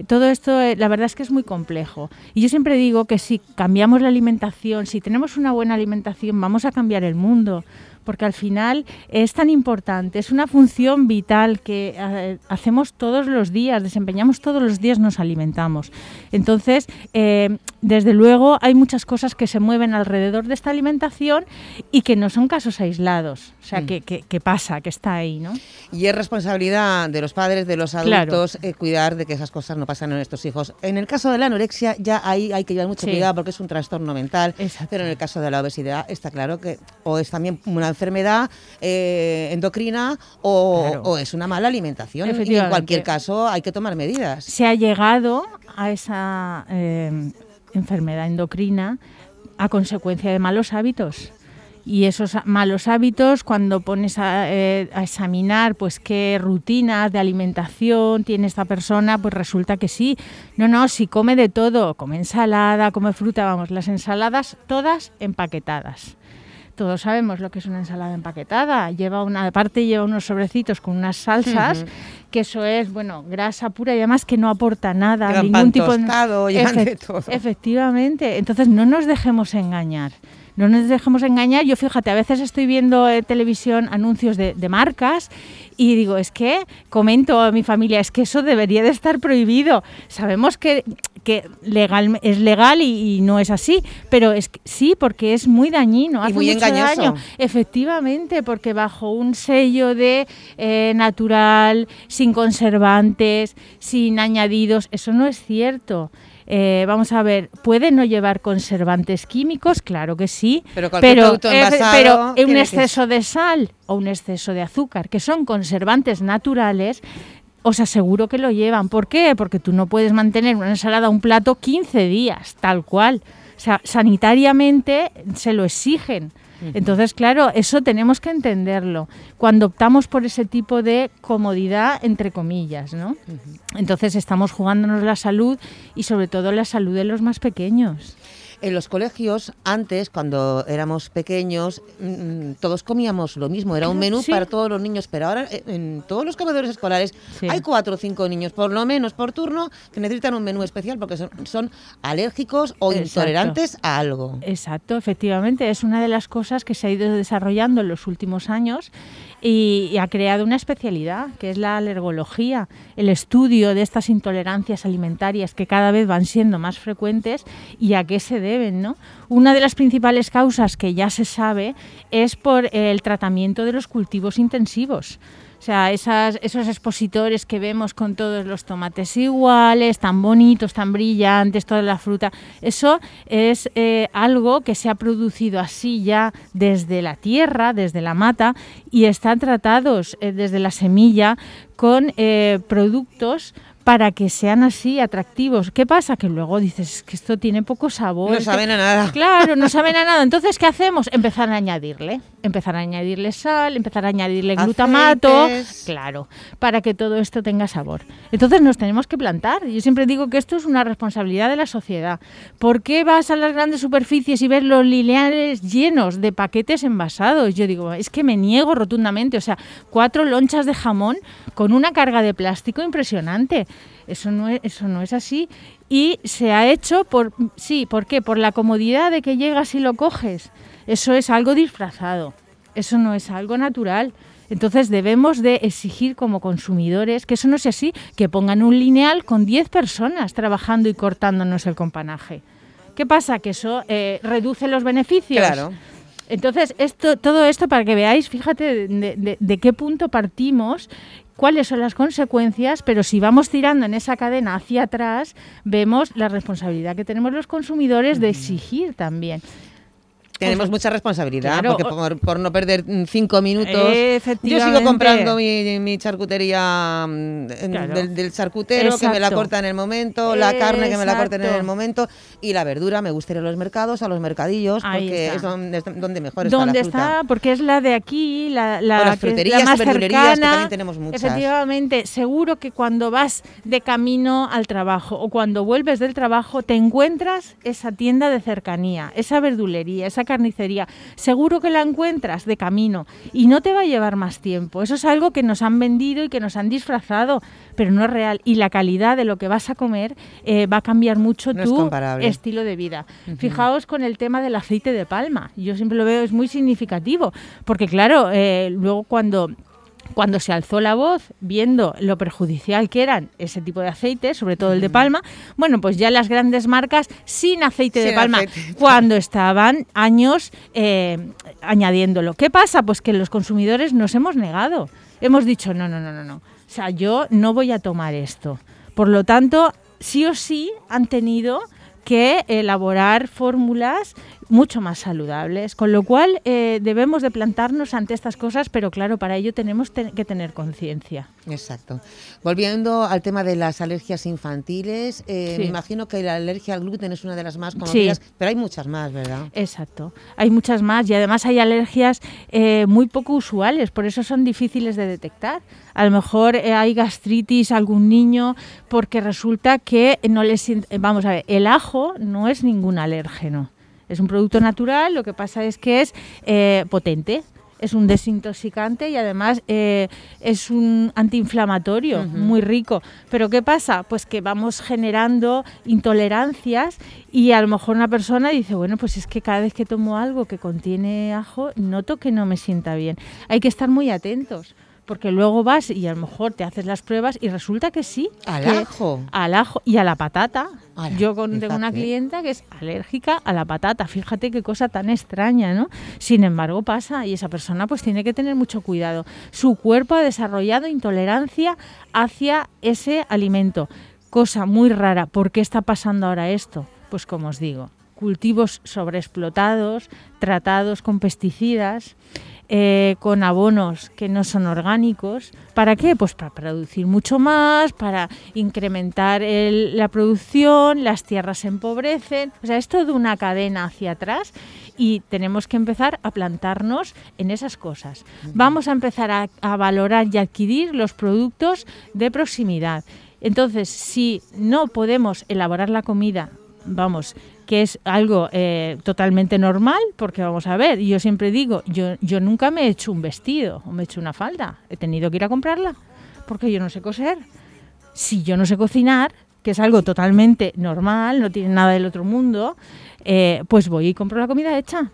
Speaker 25: Todo esto, eh, la verdad es que es muy complejo. Y yo siempre digo que si cambiamos la alimentación, si tenemos una buena alimentación, vamos a cambiar el mundo. porque al final es tan importante, es una función vital que eh, hacemos todos los días, desempeñamos todos los días, nos alimentamos. Entonces, eh, desde luego hay muchas cosas que se mueven alrededor de esta alimentación y que no son casos aislados, o sea,
Speaker 24: Mm.
Speaker 25: que, que- que pasa, que está ahí, ¿no?
Speaker 24: Y es responsabilidad de los padres, de los
Speaker 25: Claro.
Speaker 24: adultos, eh, cuidar de que esas cosas no pasan en nuestros hijos. En el caso de la anorexia, ya ahí hay que llevar mucho
Speaker 25: Sí.
Speaker 24: cuidado porque es un trastorno mental. Pero en el caso de la obesidad, está claro que o es también una enfermedad eh, endocrina o,
Speaker 25: Claro.
Speaker 24: o es una mala alimentación. Y en cualquier caso, hay que tomar medidas.
Speaker 25: se ha llegado a esa eh, enfermedad endocrina a consecuencia de malos hábitos. Y esos malos hábitos, cuando pones a, eh, a examinar pues qué rutinas de alimentación tiene esta persona, pues resulta que sí. No, no, si come de todo, come ensalada, come fruta, vamos, las ensaladas todas empaquetadas. Todos sabemos lo que es una ensalada empaquetada. Lleva una aparte lleva unos sobrecitos con unas salsas, que eso es, bueno, grasa pura y además que no aporta nada,
Speaker 24: Llevan
Speaker 25: ningún
Speaker 24: pan
Speaker 25: tipo de
Speaker 24: llevan de todo.
Speaker 25: Efectivamente. Entonces no nos dejemos engañar. No nos dejemos engañar. Yo fíjate, a veces estoy viendo en televisión anuncios de, de marcas y digo, es que comento a mi familia, es que eso debería de estar prohibido. Sabemos que, que legal, es legal y, y no es así, pero es que sí, porque es muy dañino, hace
Speaker 24: muy
Speaker 25: mucho
Speaker 24: engañoso.
Speaker 25: daño. Efectivamente, porque bajo un sello de eh, natural, sin conservantes, sin añadidos, eso no es cierto. Eh, vamos a ver, ¿puede no llevar conservantes químicos? Claro que sí.
Speaker 24: Pero
Speaker 25: eh,
Speaker 24: envasado
Speaker 25: pero un exceso de sal o un exceso de azúcar, que son conservantes naturales, os aseguro que lo llevan. ¿Por qué? Porque tú no puedes mantener una ensalada, un plato, 15 días, tal cual. O sea, sanitariamente se lo exigen. Entonces, claro, eso tenemos que entenderlo cuando optamos por ese tipo de comodidad, entre comillas, ¿no? Entonces estamos jugándonos la salud y sobre todo la salud de los más pequeños.
Speaker 24: En los colegios, antes, cuando éramos pequeños, mm, todos comíamos lo mismo, era un menú
Speaker 25: Sí.
Speaker 24: para todos los niños, pero ahora eh, en todos los comedores escolares
Speaker 25: Sí.
Speaker 24: hay cuatro o cinco niños, por lo menos por turno, que necesitan un menú especial porque son, son alérgicos o
Speaker 25: Exacto.
Speaker 24: intolerantes a algo.
Speaker 25: Exacto, efectivamente, es una de las cosas que se ha ido desarrollando en los últimos años y, ha creado una especialidad, que es la alergología, el estudio de estas intolerancias alimentarias que cada vez van siendo más frecuentes y a qué se deben, ¿no? Una de las principales causas que ya se sabe es por el tratamiento de los cultivos intensivos. O sea, esas, esos expositores que vemos con todos los tomates iguales, tan bonitos, tan brillantes, toda la fruta, eso es eh, algo que se ha producido así ya desde la tierra, desde la mata, y están tratados eh, desde la semilla con eh, productos para que sean así atractivos. ¿Qué pasa? Que luego dices "Es que esto tiene poco sabor.
Speaker 24: No
Speaker 25: que-
Speaker 24: saben a nada.
Speaker 25: Claro, no saben a nada. Entonces, ¿qué hacemos? Empezar a añadirle. Empezar a añadirle sal, empezar a añadirle glutamato. Claro, para que todo esto tenga sabor. Entonces nos tenemos que plantar. Yo siempre digo que esto es una responsabilidad de la sociedad. ¿Por qué vas a las grandes superficies y ves los lineales llenos de paquetes envasados? Yo digo, es que me niego rotundamente. O sea, cuatro lonchas de jamón con una carga de plástico impresionante. Eso no es, eso no es así. Y se ha hecho por, sí, ¿por qué? Por la comodidad de que llegas y lo coges. Eso es algo disfrazado. Eso no es algo natural. Entonces debemos de exigir como consumidores que eso no sea así, que pongan un lineal con 10 personas trabajando y cortándonos el companaje. ¿Qué pasa? Que eso eh, reduce los beneficios.
Speaker 24: Claro.
Speaker 25: Entonces, esto, todo esto para que veáis, fíjate de, de- de qué punto partimos, cuáles son las consecuencias, pero si vamos tirando en esa cadena hacia atrás, vemos la responsabilidad que tenemos los consumidores de exigir también.
Speaker 24: Tenemos
Speaker 25: sea,
Speaker 24: mucha responsabilidad,
Speaker 25: claro,
Speaker 24: porque por, por no perder mm, cinco minutos. Yo sigo comprando mi, mi charcutería mm,
Speaker 25: Claro.
Speaker 24: del, del charcutero, que me la corta en el momento, la carne que me la corten en el momento, y la verdura me gusta ir a los mercados, a los mercadillos,
Speaker 25: Ahí
Speaker 24: porque
Speaker 25: está.
Speaker 24: es donde, donde mejor está
Speaker 25: ¿Dónde
Speaker 24: la fruta.
Speaker 25: está? Porque es la de aquí, la, la,
Speaker 24: las
Speaker 25: que
Speaker 24: fruterías
Speaker 25: la más
Speaker 24: verdulerías, que
Speaker 25: cercana.
Speaker 24: también tenemos muchas.
Speaker 25: Efectivamente, seguro que cuando vas de camino al trabajo o cuando vuelves del trabajo te encuentras esa tienda de cercanía, esa verdulería, esa carnicería. Seguro que la encuentras de camino y no te va a llevar más tiempo. Eso es algo que nos han vendido y que nos han disfrazado, pero no es real. Y la calidad de lo que vas a comer eh, va a cambiar mucho
Speaker 24: No
Speaker 25: tu estilo de vida. Fijaos con el tema del aceite de palma. Yo siempre lo veo, es muy significativo, porque claro, eh, luego cuando cuando se alzó la voz viendo lo perjudicial que eran ese tipo de aceites, sobre todo el de palma, bueno, pues ya las grandes marcas sin aceite de palma,
Speaker 24: aceite.
Speaker 25: cuando estaban años eh, añadiéndolo. ¿Qué pasa? Pues que los consumidores nos hemos negado. Hemos dicho, no, no, no, no, no. O sea, yo no voy a tomar esto. Por lo tanto, sí o sí han tenido que elaborar fórmulas mucho más saludables, con lo cual eh, debemos de plantarnos ante estas cosas, pero claro, para ello tenemos te- que tener conciencia.
Speaker 24: Exacto. Volviendo al tema de las alergias infantiles, eh,
Speaker 25: Sí.
Speaker 24: me imagino que la alergia al gluten es una de las más conocidas,
Speaker 25: Sí.
Speaker 24: pero hay muchas más, ¿verdad?
Speaker 25: Exacto. Hay muchas más y además hay alergias eh, muy poco usuales, por eso son difíciles de detectar. A lo mejor eh, hay gastritis a algún niño porque resulta que no les... Vamos a ver, el ajo no es ningún alérgeno. Es un producto natural, lo que pasa es que es eh, potente. Es un desintoxicante y además eh, es un antiinflamatorio muy rico. Pero ¿qué pasa? Pues que vamos generando intolerancias y a lo mejor una persona dice, bueno, pues es que cada vez que tomo algo que contiene ajo, noto que no me sienta bien. Hay que estar muy atentos. Porque luego vas y a lo mejor te haces las pruebas y resulta que sí.
Speaker 24: ¿Al
Speaker 25: que-
Speaker 24: ajo?
Speaker 25: Al ajo y a la patata.
Speaker 24: Ala,
Speaker 25: Yo con, tengo una clienta que es alérgica a la patata. Fíjate qué cosa tan extraña, ¿no? Sin embargo, pasa y esa persona pues tiene que tener mucho cuidado. Su cuerpo ha desarrollado intolerancia hacia ese alimento. Cosa muy rara. ¿Por qué está pasando ahora esto? Pues como os digo, cultivos sobreexplotados, tratados con pesticidas, eh, con abonos que no son orgánicos. ¿Para qué? Pues para producir mucho más, para incrementar el- la producción, las tierras se empobrecen. O sea, es toda una cadena hacia atrás y tenemos que empezar a plantarnos en esas cosas. Vamos a empezar a, a valorar y adquirir los productos de proximidad. Entonces, si no podemos elaborar la comida, vamos, que es algo eh, totalmente normal, porque vamos a ver, yo siempre digo, yo, yo nunca me he hecho un vestido o me he hecho una falda, he tenido que ir a comprarla, porque yo no sé coser. Si yo no sé cocinar, que es algo totalmente normal, no tiene nada del otro mundo, eh, pues voy y compro la comida hecha.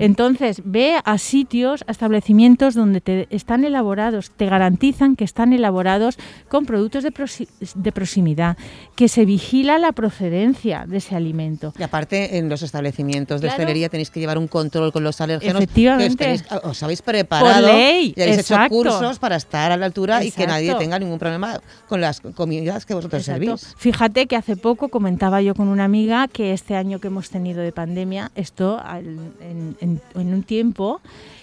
Speaker 25: Entonces, ve a sitios, a establecimientos donde te están elaborados, te garantizan que están elaborados con productos de, proxi- de proximidad, que se vigila la procedencia de ese alimento.
Speaker 24: Y aparte, en los establecimientos de hostelería tenéis que llevar un control con los alérgenos.
Speaker 25: Efectivamente.
Speaker 24: que os, habéis preparado
Speaker 25: Por ley,
Speaker 24: y habéis
Speaker 25: exacto.
Speaker 24: hecho cursos para estar a la altura y que nadie
Speaker 25: Exacto.
Speaker 24: tenga ningún problema con las comidas que vosotros
Speaker 25: Exacto.
Speaker 24: servís.
Speaker 25: Fíjate que hace poco comentaba yo con una amiga que este año que hemos tenido de pandemia, esto en un tiempo,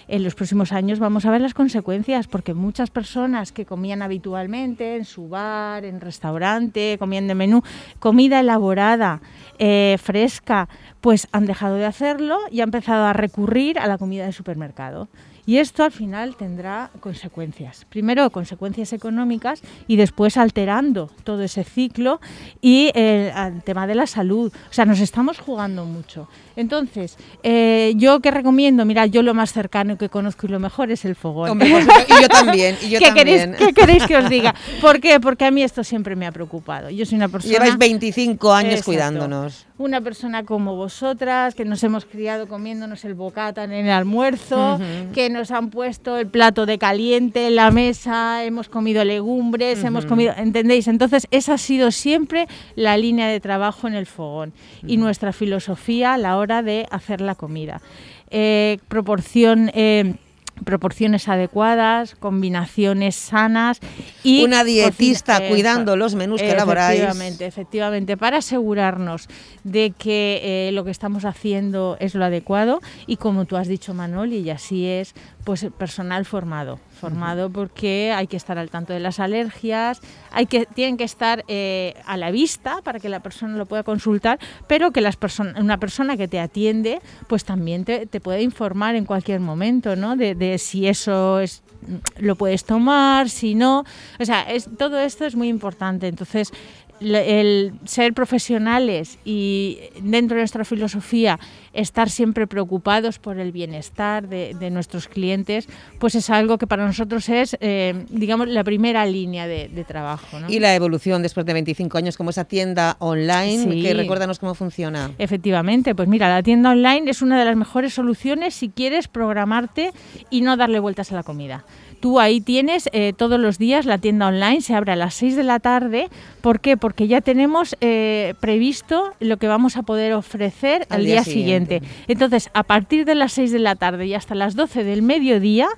Speaker 25: en los próximos años vamos a ver las consecuencias, porque muchas personas que comían habitualmente en su bar, en restaurante, comían de menú, comida elaborada, eh, fresca, pues han dejado de hacerlo y han empezado a recurrir a la comida de supermercado. Y esto al final tendrá consecuencias. Primero, consecuencias económicas y después alterando todo ese ciclo y eh, el tema de la salud. O sea, nos estamos jugando mucho. Entonces, eh, yo que recomiendo, mira, yo lo más cercano que conozco y lo mejor es el fogón.
Speaker 24: Hombre, y yo también, y yo
Speaker 25: ¿Qué, Queréis,
Speaker 24: también.
Speaker 25: qué queréis que os diga? ¿Por qué? Porque a mí esto siempre me ha preocupado. Yo soy una persona...
Speaker 24: Lleváis 25 años
Speaker 25: Exacto.
Speaker 24: cuidándonos.
Speaker 25: Una persona como vosotras, que nos hemos criado comiéndonos el bocata en el almuerzo, que nos han puesto el plato de caliente en la mesa, hemos comido legumbres, hemos comido, ¿entendéis? Entonces, esa ha sido siempre la línea de trabajo en el fogón y nuestra filosofía a la hora de hacer la comida. Eh, proporción... eh, proporciones adecuadas, combinaciones sanas y
Speaker 24: Una dietista
Speaker 25: cocina-
Speaker 24: cuidando los menús que elaboráis.
Speaker 25: Efectivamente, efectivamente, para asegurarnos de que eh, lo que estamos haciendo es lo adecuado y como tú has dicho Manoli, y así es, pues personal formado, formado porque hay que estar al tanto de las alergias, hay que tienen que estar eh, a la vista para que la persona lo pueda consultar, pero que las person- una persona que te atiende, pues también te, te puede informar en cualquier momento, ¿no? De, de si eso es lo puedes tomar, si no, o sea, es, todo esto es muy importante. Entonces, el ser profesionales y dentro de nuestra filosofía estar siempre preocupados por el bienestar de, de nuestros clientes, pues es algo que para nosotros es, eh, digamos, la primera línea de, de trabajo. ¿no?
Speaker 24: Y la evolución después de 25 años como esa tienda online,
Speaker 25: Sí.
Speaker 24: que recuérdanos cómo funciona.
Speaker 25: Efectivamente, pues mira, la tienda online es una de las mejores soluciones si quieres programarte y no darle vueltas a la comida. Tú ahí tienes eh, todos los días la tienda online, se abre a las 6 de la tarde. ¿Por qué? Porque ya tenemos eh, previsto lo que vamos a poder ofrecer al, día, siguiente. Entonces, a partir de las 6 de la tarde y hasta las 12 del mediodía,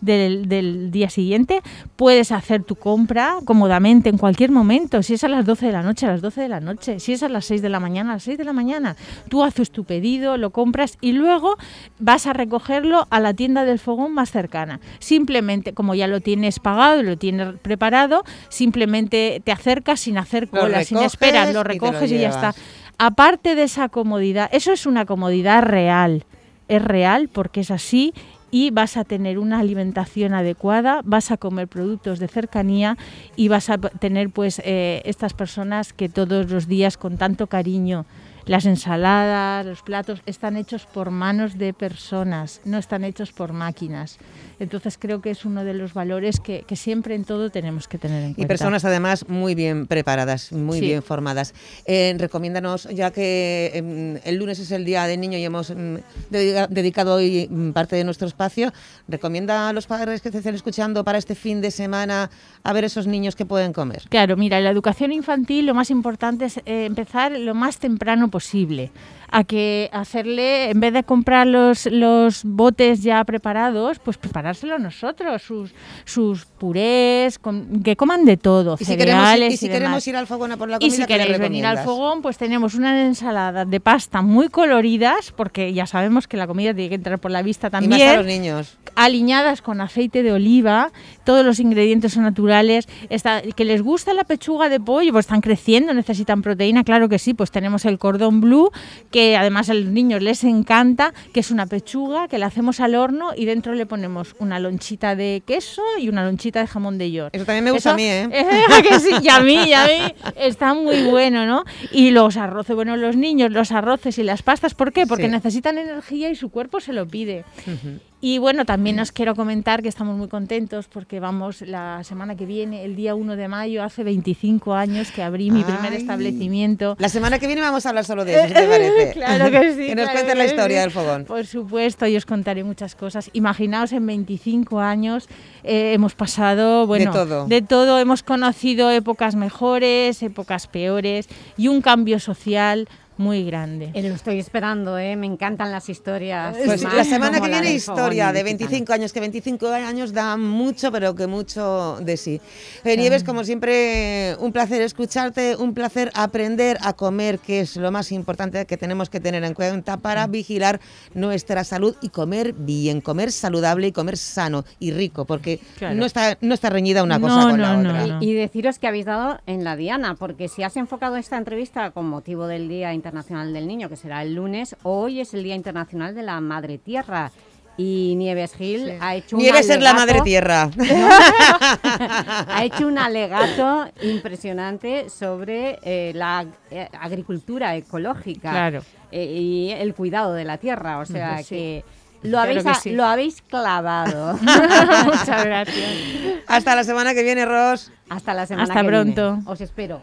Speaker 25: del, del día siguiente, puedes hacer tu compra cómodamente en cualquier momento. Si es a las 12 de la noche, a las 12 de la noche. Si es a las 6 de la mañana, a las 6 de la mañana. Tú haces tu pedido, lo compras y luego vas a recogerlo a la tienda del fogón más cercana. Simplemente, como ya lo tienes pagado y lo tienes preparado, simplemente te acercas sin hacer cola, sin esperar, lo recoges y ya está. Aparte de esa comodidad, eso es una comodidad real. Es real porque es así y vas a tener una alimentación adecuada, vas a comer productos de cercanía y vas a tener pues eh, estas personas que todos los días con tanto cariño las ensaladas, los platos están hechos por manos de personas, no están hechos por máquinas. Entonces creo que es uno de los valores que, que siempre en todo tenemos que tener en
Speaker 24: Y
Speaker 25: cuenta.
Speaker 24: personas además muy bien preparadas, muy
Speaker 25: Sí.
Speaker 24: bien formadas. Eh, recomiéndanos, ya que em, el lunes es el Día del Niño y hemos em, dedica- dedicado hoy mm, parte de nuestro espacio, recomienda a los padres que te estén escuchando para este fin de semana a ver esos niños que pueden comer.
Speaker 25: Claro, mira, en la educación infantil lo más importante es eh, empezar lo más temprano posible posible. A que hacerle, en vez de comprar los, los botes ya preparados, pues preparárselo nosotros, sus, sus purés, con- que coman de todo,
Speaker 24: Y si queremos,
Speaker 25: cereales
Speaker 24: y si
Speaker 25: y
Speaker 24: queremos ir al fogón a por la
Speaker 25: Y
Speaker 24: comida,
Speaker 25: si
Speaker 24: ¿qué le
Speaker 25: queréis venir al fogón, pues tenemos unas ensaladas de pasta muy coloridas, porque ya sabemos que la comida tiene que entrar por la vista
Speaker 24: Y
Speaker 25: también
Speaker 24: más a los niños.
Speaker 25: aliñadas con aceite de oliva, todos los ingredientes son naturales, está, que les gusta la pechuga de pollo, pues están creciendo, necesitan proteína, claro que sí, pues tenemos el cordón blue, que además a los niños les encanta, que es una pechuga que la hacemos al horno y dentro le ponemos una lonchita de queso y una lonchita de jamón de york.
Speaker 24: Eso también me gusta
Speaker 25: Eso-
Speaker 24: a mí, ¿eh?
Speaker 25: ¿A que sí? Y a mí, y a mí está muy bueno, ¿no? Y los arroces, bueno, los niños, los arroces y las pastas, ¿por qué? Porque
Speaker 24: Sí.
Speaker 25: necesitan energía y su cuerpo se lo pide. Y bueno, también os quiero comentar que estamos muy contentos porque vamos la semana que viene, el día 1 de mayo, hace 25 años que abrí mi primer establecimiento.
Speaker 24: La semana que viene vamos a hablar solo de eso, si te parece.
Speaker 25: claro que sí.
Speaker 24: que nos
Speaker 25: claro
Speaker 24: cuentes la historia
Speaker 25: sí.
Speaker 24: del fogón.
Speaker 25: Por supuesto, y os contaré muchas cosas. Imaginaos, en 25 años eh, hemos pasado, bueno,
Speaker 24: todo.
Speaker 25: de todo. Hemos conocido épocas mejores, épocas peores y un cambio social muy grande.
Speaker 2: Eh, Lo estoy esperando, ¿eh? me encantan las historias.
Speaker 24: Pues la semana que
Speaker 2: la
Speaker 24: viene historia de
Speaker 2: ilicitano.
Speaker 24: 25 años, que 25 años da mucho, pero que mucho de sí. Eh, Nieves, como siempre, un placer escucharte, un placer aprender a comer, que es lo más importante que tenemos que tener en cuenta para vigilar nuestra salud y comer bien, comer saludable y comer sano y rico, porque
Speaker 2: Claro.
Speaker 24: no, está, no está reñida una cosa
Speaker 25: No,
Speaker 24: con la
Speaker 25: no,
Speaker 24: otra.
Speaker 25: no, no.
Speaker 2: Y deciros que habéis dado en la diana, porque si has enfocado esta entrevista con motivo del Día Internacional del Niño, que será el lunes, hoy es el Día Internacional de la Madre Tierra. Y Nieves Gil ha hecho un
Speaker 24: Nieves es la madre
Speaker 2: alegato-
Speaker 24: tierra.
Speaker 2: ha hecho un alegato impresionante sobre eh, la eh, agricultura ecológica
Speaker 25: Claro.
Speaker 2: eh, y el cuidado de la tierra. O sea
Speaker 25: sí.
Speaker 2: que lo,
Speaker 25: Claro
Speaker 2: habéis,
Speaker 25: que
Speaker 2: a-
Speaker 25: sí.
Speaker 2: lo habéis clavado.
Speaker 25: Muchas gracias.
Speaker 24: Hasta la semana que viene, Ros.
Speaker 2: Hasta la semana
Speaker 25: Hasta
Speaker 2: que viene.
Speaker 25: pronto.
Speaker 2: Os espero.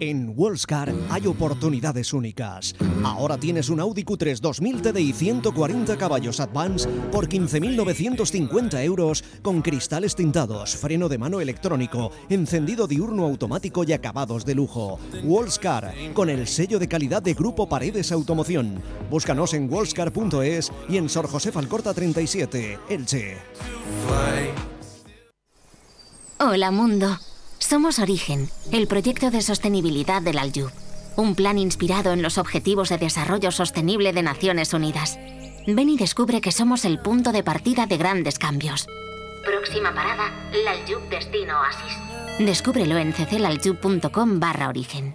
Speaker 5: En Wallscar hay oportunidades únicas. Ahora tienes un Audi Q3 2000 TDI 140 caballos Advance por 15.950 euros con cristales tintados, freno de mano electrónico, encendido diurno automático y acabados de lujo. Wallscar, con el sello de calidad de Grupo Paredes Automoción. Búscanos en wallscar.es y en Sor José Falcorta 37, Elche.
Speaker 26: Hola mundo. Somos Origen, el proyecto de sostenibilidad del Aljub. Un plan inspirado en los Objetivos de Desarrollo Sostenible de Naciones Unidas. Ven y descubre que somos el punto de partida de grandes cambios. Próxima parada, Laljub Destino Oasis. Descúbrelo en cclaljub.com barra origen.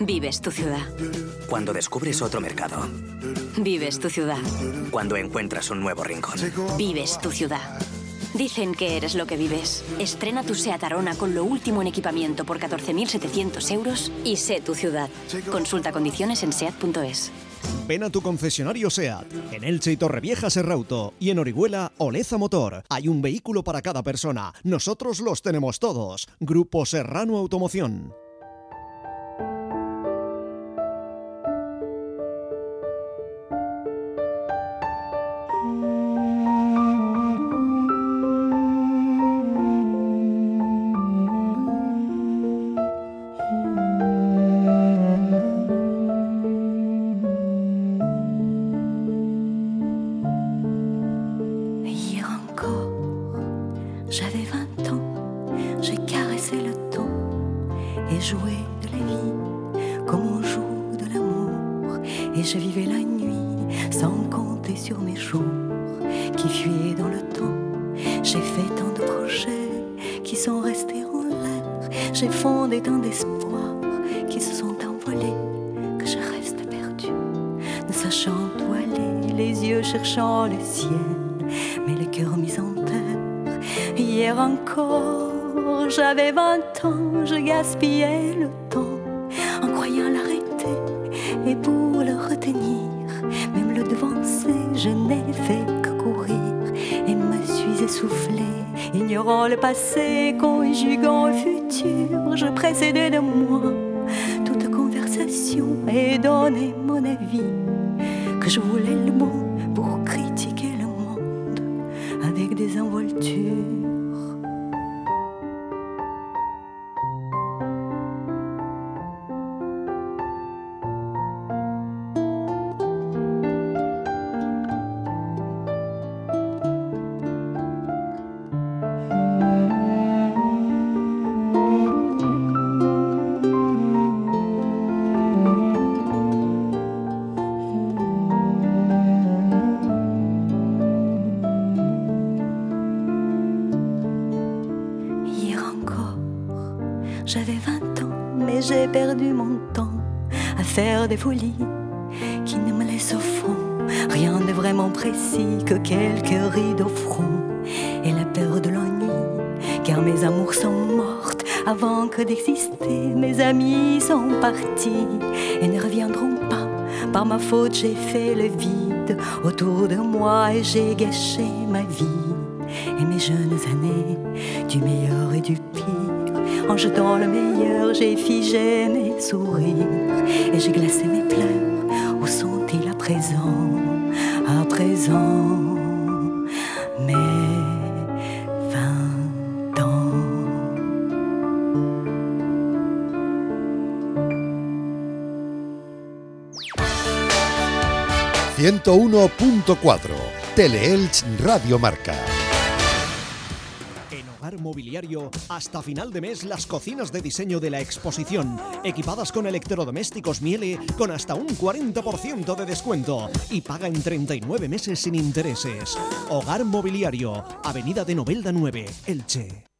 Speaker 27: Vives tu ciudad.
Speaker 28: Cuando descubres otro mercado.
Speaker 27: Vives tu ciudad.
Speaker 28: Cuando encuentras un nuevo rincón.
Speaker 27: Vives tu ciudad. Dicen que eres lo que vives. Estrena tu SEAT Arona con lo último en equipamiento por 14.700 euros y sé tu ciudad. Consulta condiciones en SEAT.es.
Speaker 5: Ven a tu concesionario SEAT, en Elche y Torrevieja Serrauto y en Orihuela Oleza Motor. Hay un vehículo para cada persona. Nosotros los tenemos todos. Grupo Serrano Automoción.
Speaker 29: J'avais 20 ans, j'ai caressé le temps et joué de la vie comme on joue de l'amour. Et je vivais la nuit sans compter sur mes jours qui fuyaient dans le temps. J'ai fait tant de projets qui sont restés en l'air. J'ai fondé tant d'espoirs qui se sont envolés que je reste perdue, ne sachant où aller, les yeux cherchant le ciel mais le cœur mis en. Hier encore, j'avais 20 ans, je gaspillais le temps en croyant l'arrêter et pour le retenir, même le devancer, je n'ai fait que courir et me suis essoufflée, ignorant le passé, conjuguant le futur, je précédais de moi toute conversation et donnais mon avis que je voulais le mot d'exister. Mes amis sont partis et ne reviendront pas. Par ma faute, j'ai fait le vide autour de moi et j'ai gâché ma vie et mes jeunes années, du meilleur et du pire. En jetant le meilleur, j'ai figé mes sourires et j'ai glacé mes pleurs. Où sont-ils à présent? À présent,
Speaker 1: 101.4 Teleelch Radio Marca.
Speaker 5: En Hogar Mobiliario, hasta final de mes, las cocinas de diseño de la exposición, equipadas con electrodomésticos Miele, con hasta un 40% de descuento y paga en 39 meses sin intereses. Hogar Mobiliario, Avenida de Novelda 9, Elche.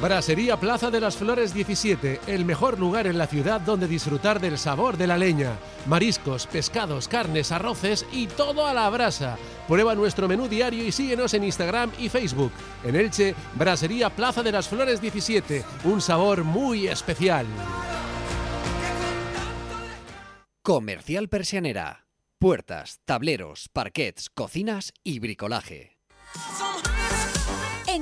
Speaker 6: Brasería Plaza de las Flores 17, el mejor lugar en la ciudad donde disfrutar del sabor de la leña. Mariscos, pescados, carnes, arroces y todo a la brasa. Prueba nuestro menú diario y síguenos en Instagram y Facebook. En Elche, Brasería Plaza de las Flores 17, un sabor muy especial.
Speaker 30: Comercial Persianera. Puertas, tableros, parquets, cocinas y bricolaje.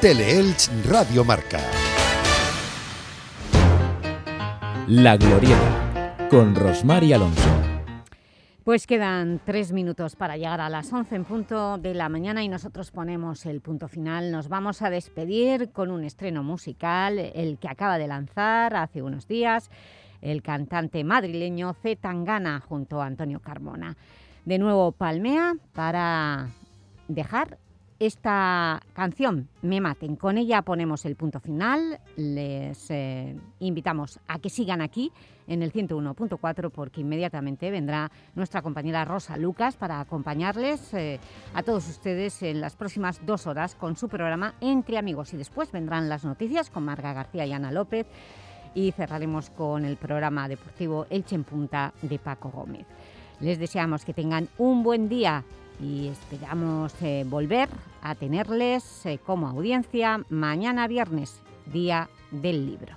Speaker 1: Teleelch Radio Marca.
Speaker 7: La Glorieta con Rosmar y Alonso.
Speaker 2: Pues quedan tres minutos para llegar a las 11 en punto de la mañana y nosotros ponemos el punto final. Nos vamos a despedir con un estreno musical, el que acaba de lanzar hace unos días el cantante madrileño C. Tangana junto a Antonio Carmona. De nuevo Palmea para dejar esta canción, Me Maten. Con ella ponemos el punto final. Les eh, invitamos a que sigan aquí en el 101.4 porque inmediatamente vendrá nuestra compañera Rosa Lucas para acompañarles eh, a todos ustedes en las próximas dos horas con su programa Entre Amigos. Y después vendrán las noticias con Marga García y Ana López y cerraremos con el programa deportivo Elche en Punta de Paco Gómez. Les deseamos que tengan un buen día y esperamos eh, volver a tenerles eh, como audiencia mañana viernes, Día del Libro.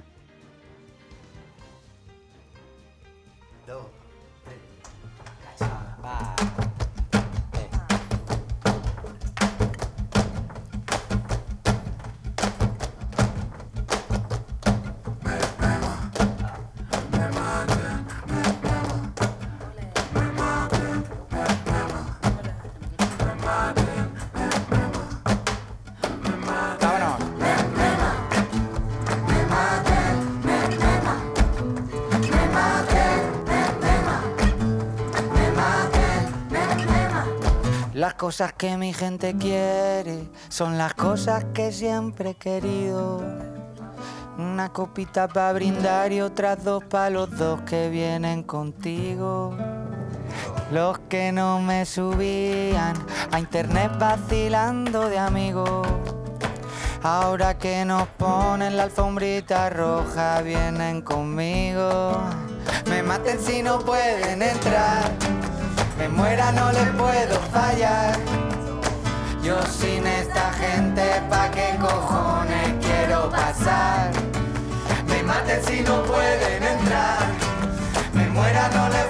Speaker 31: Cosas que mi gente quiere son las cosas que siempre he querido. Una copita para brindar y otras dos para los dos que vienen contigo. Los que no me subían a internet vacilando de amigos. Ahora que nos ponen la alfombrita roja vienen conmigo. Me maten si no pueden entrar. Me muera no les puedo fallar. Yo sin esta gente pa' qué cojones quiero pasar. Me maten si no pueden entrar. Me muera no les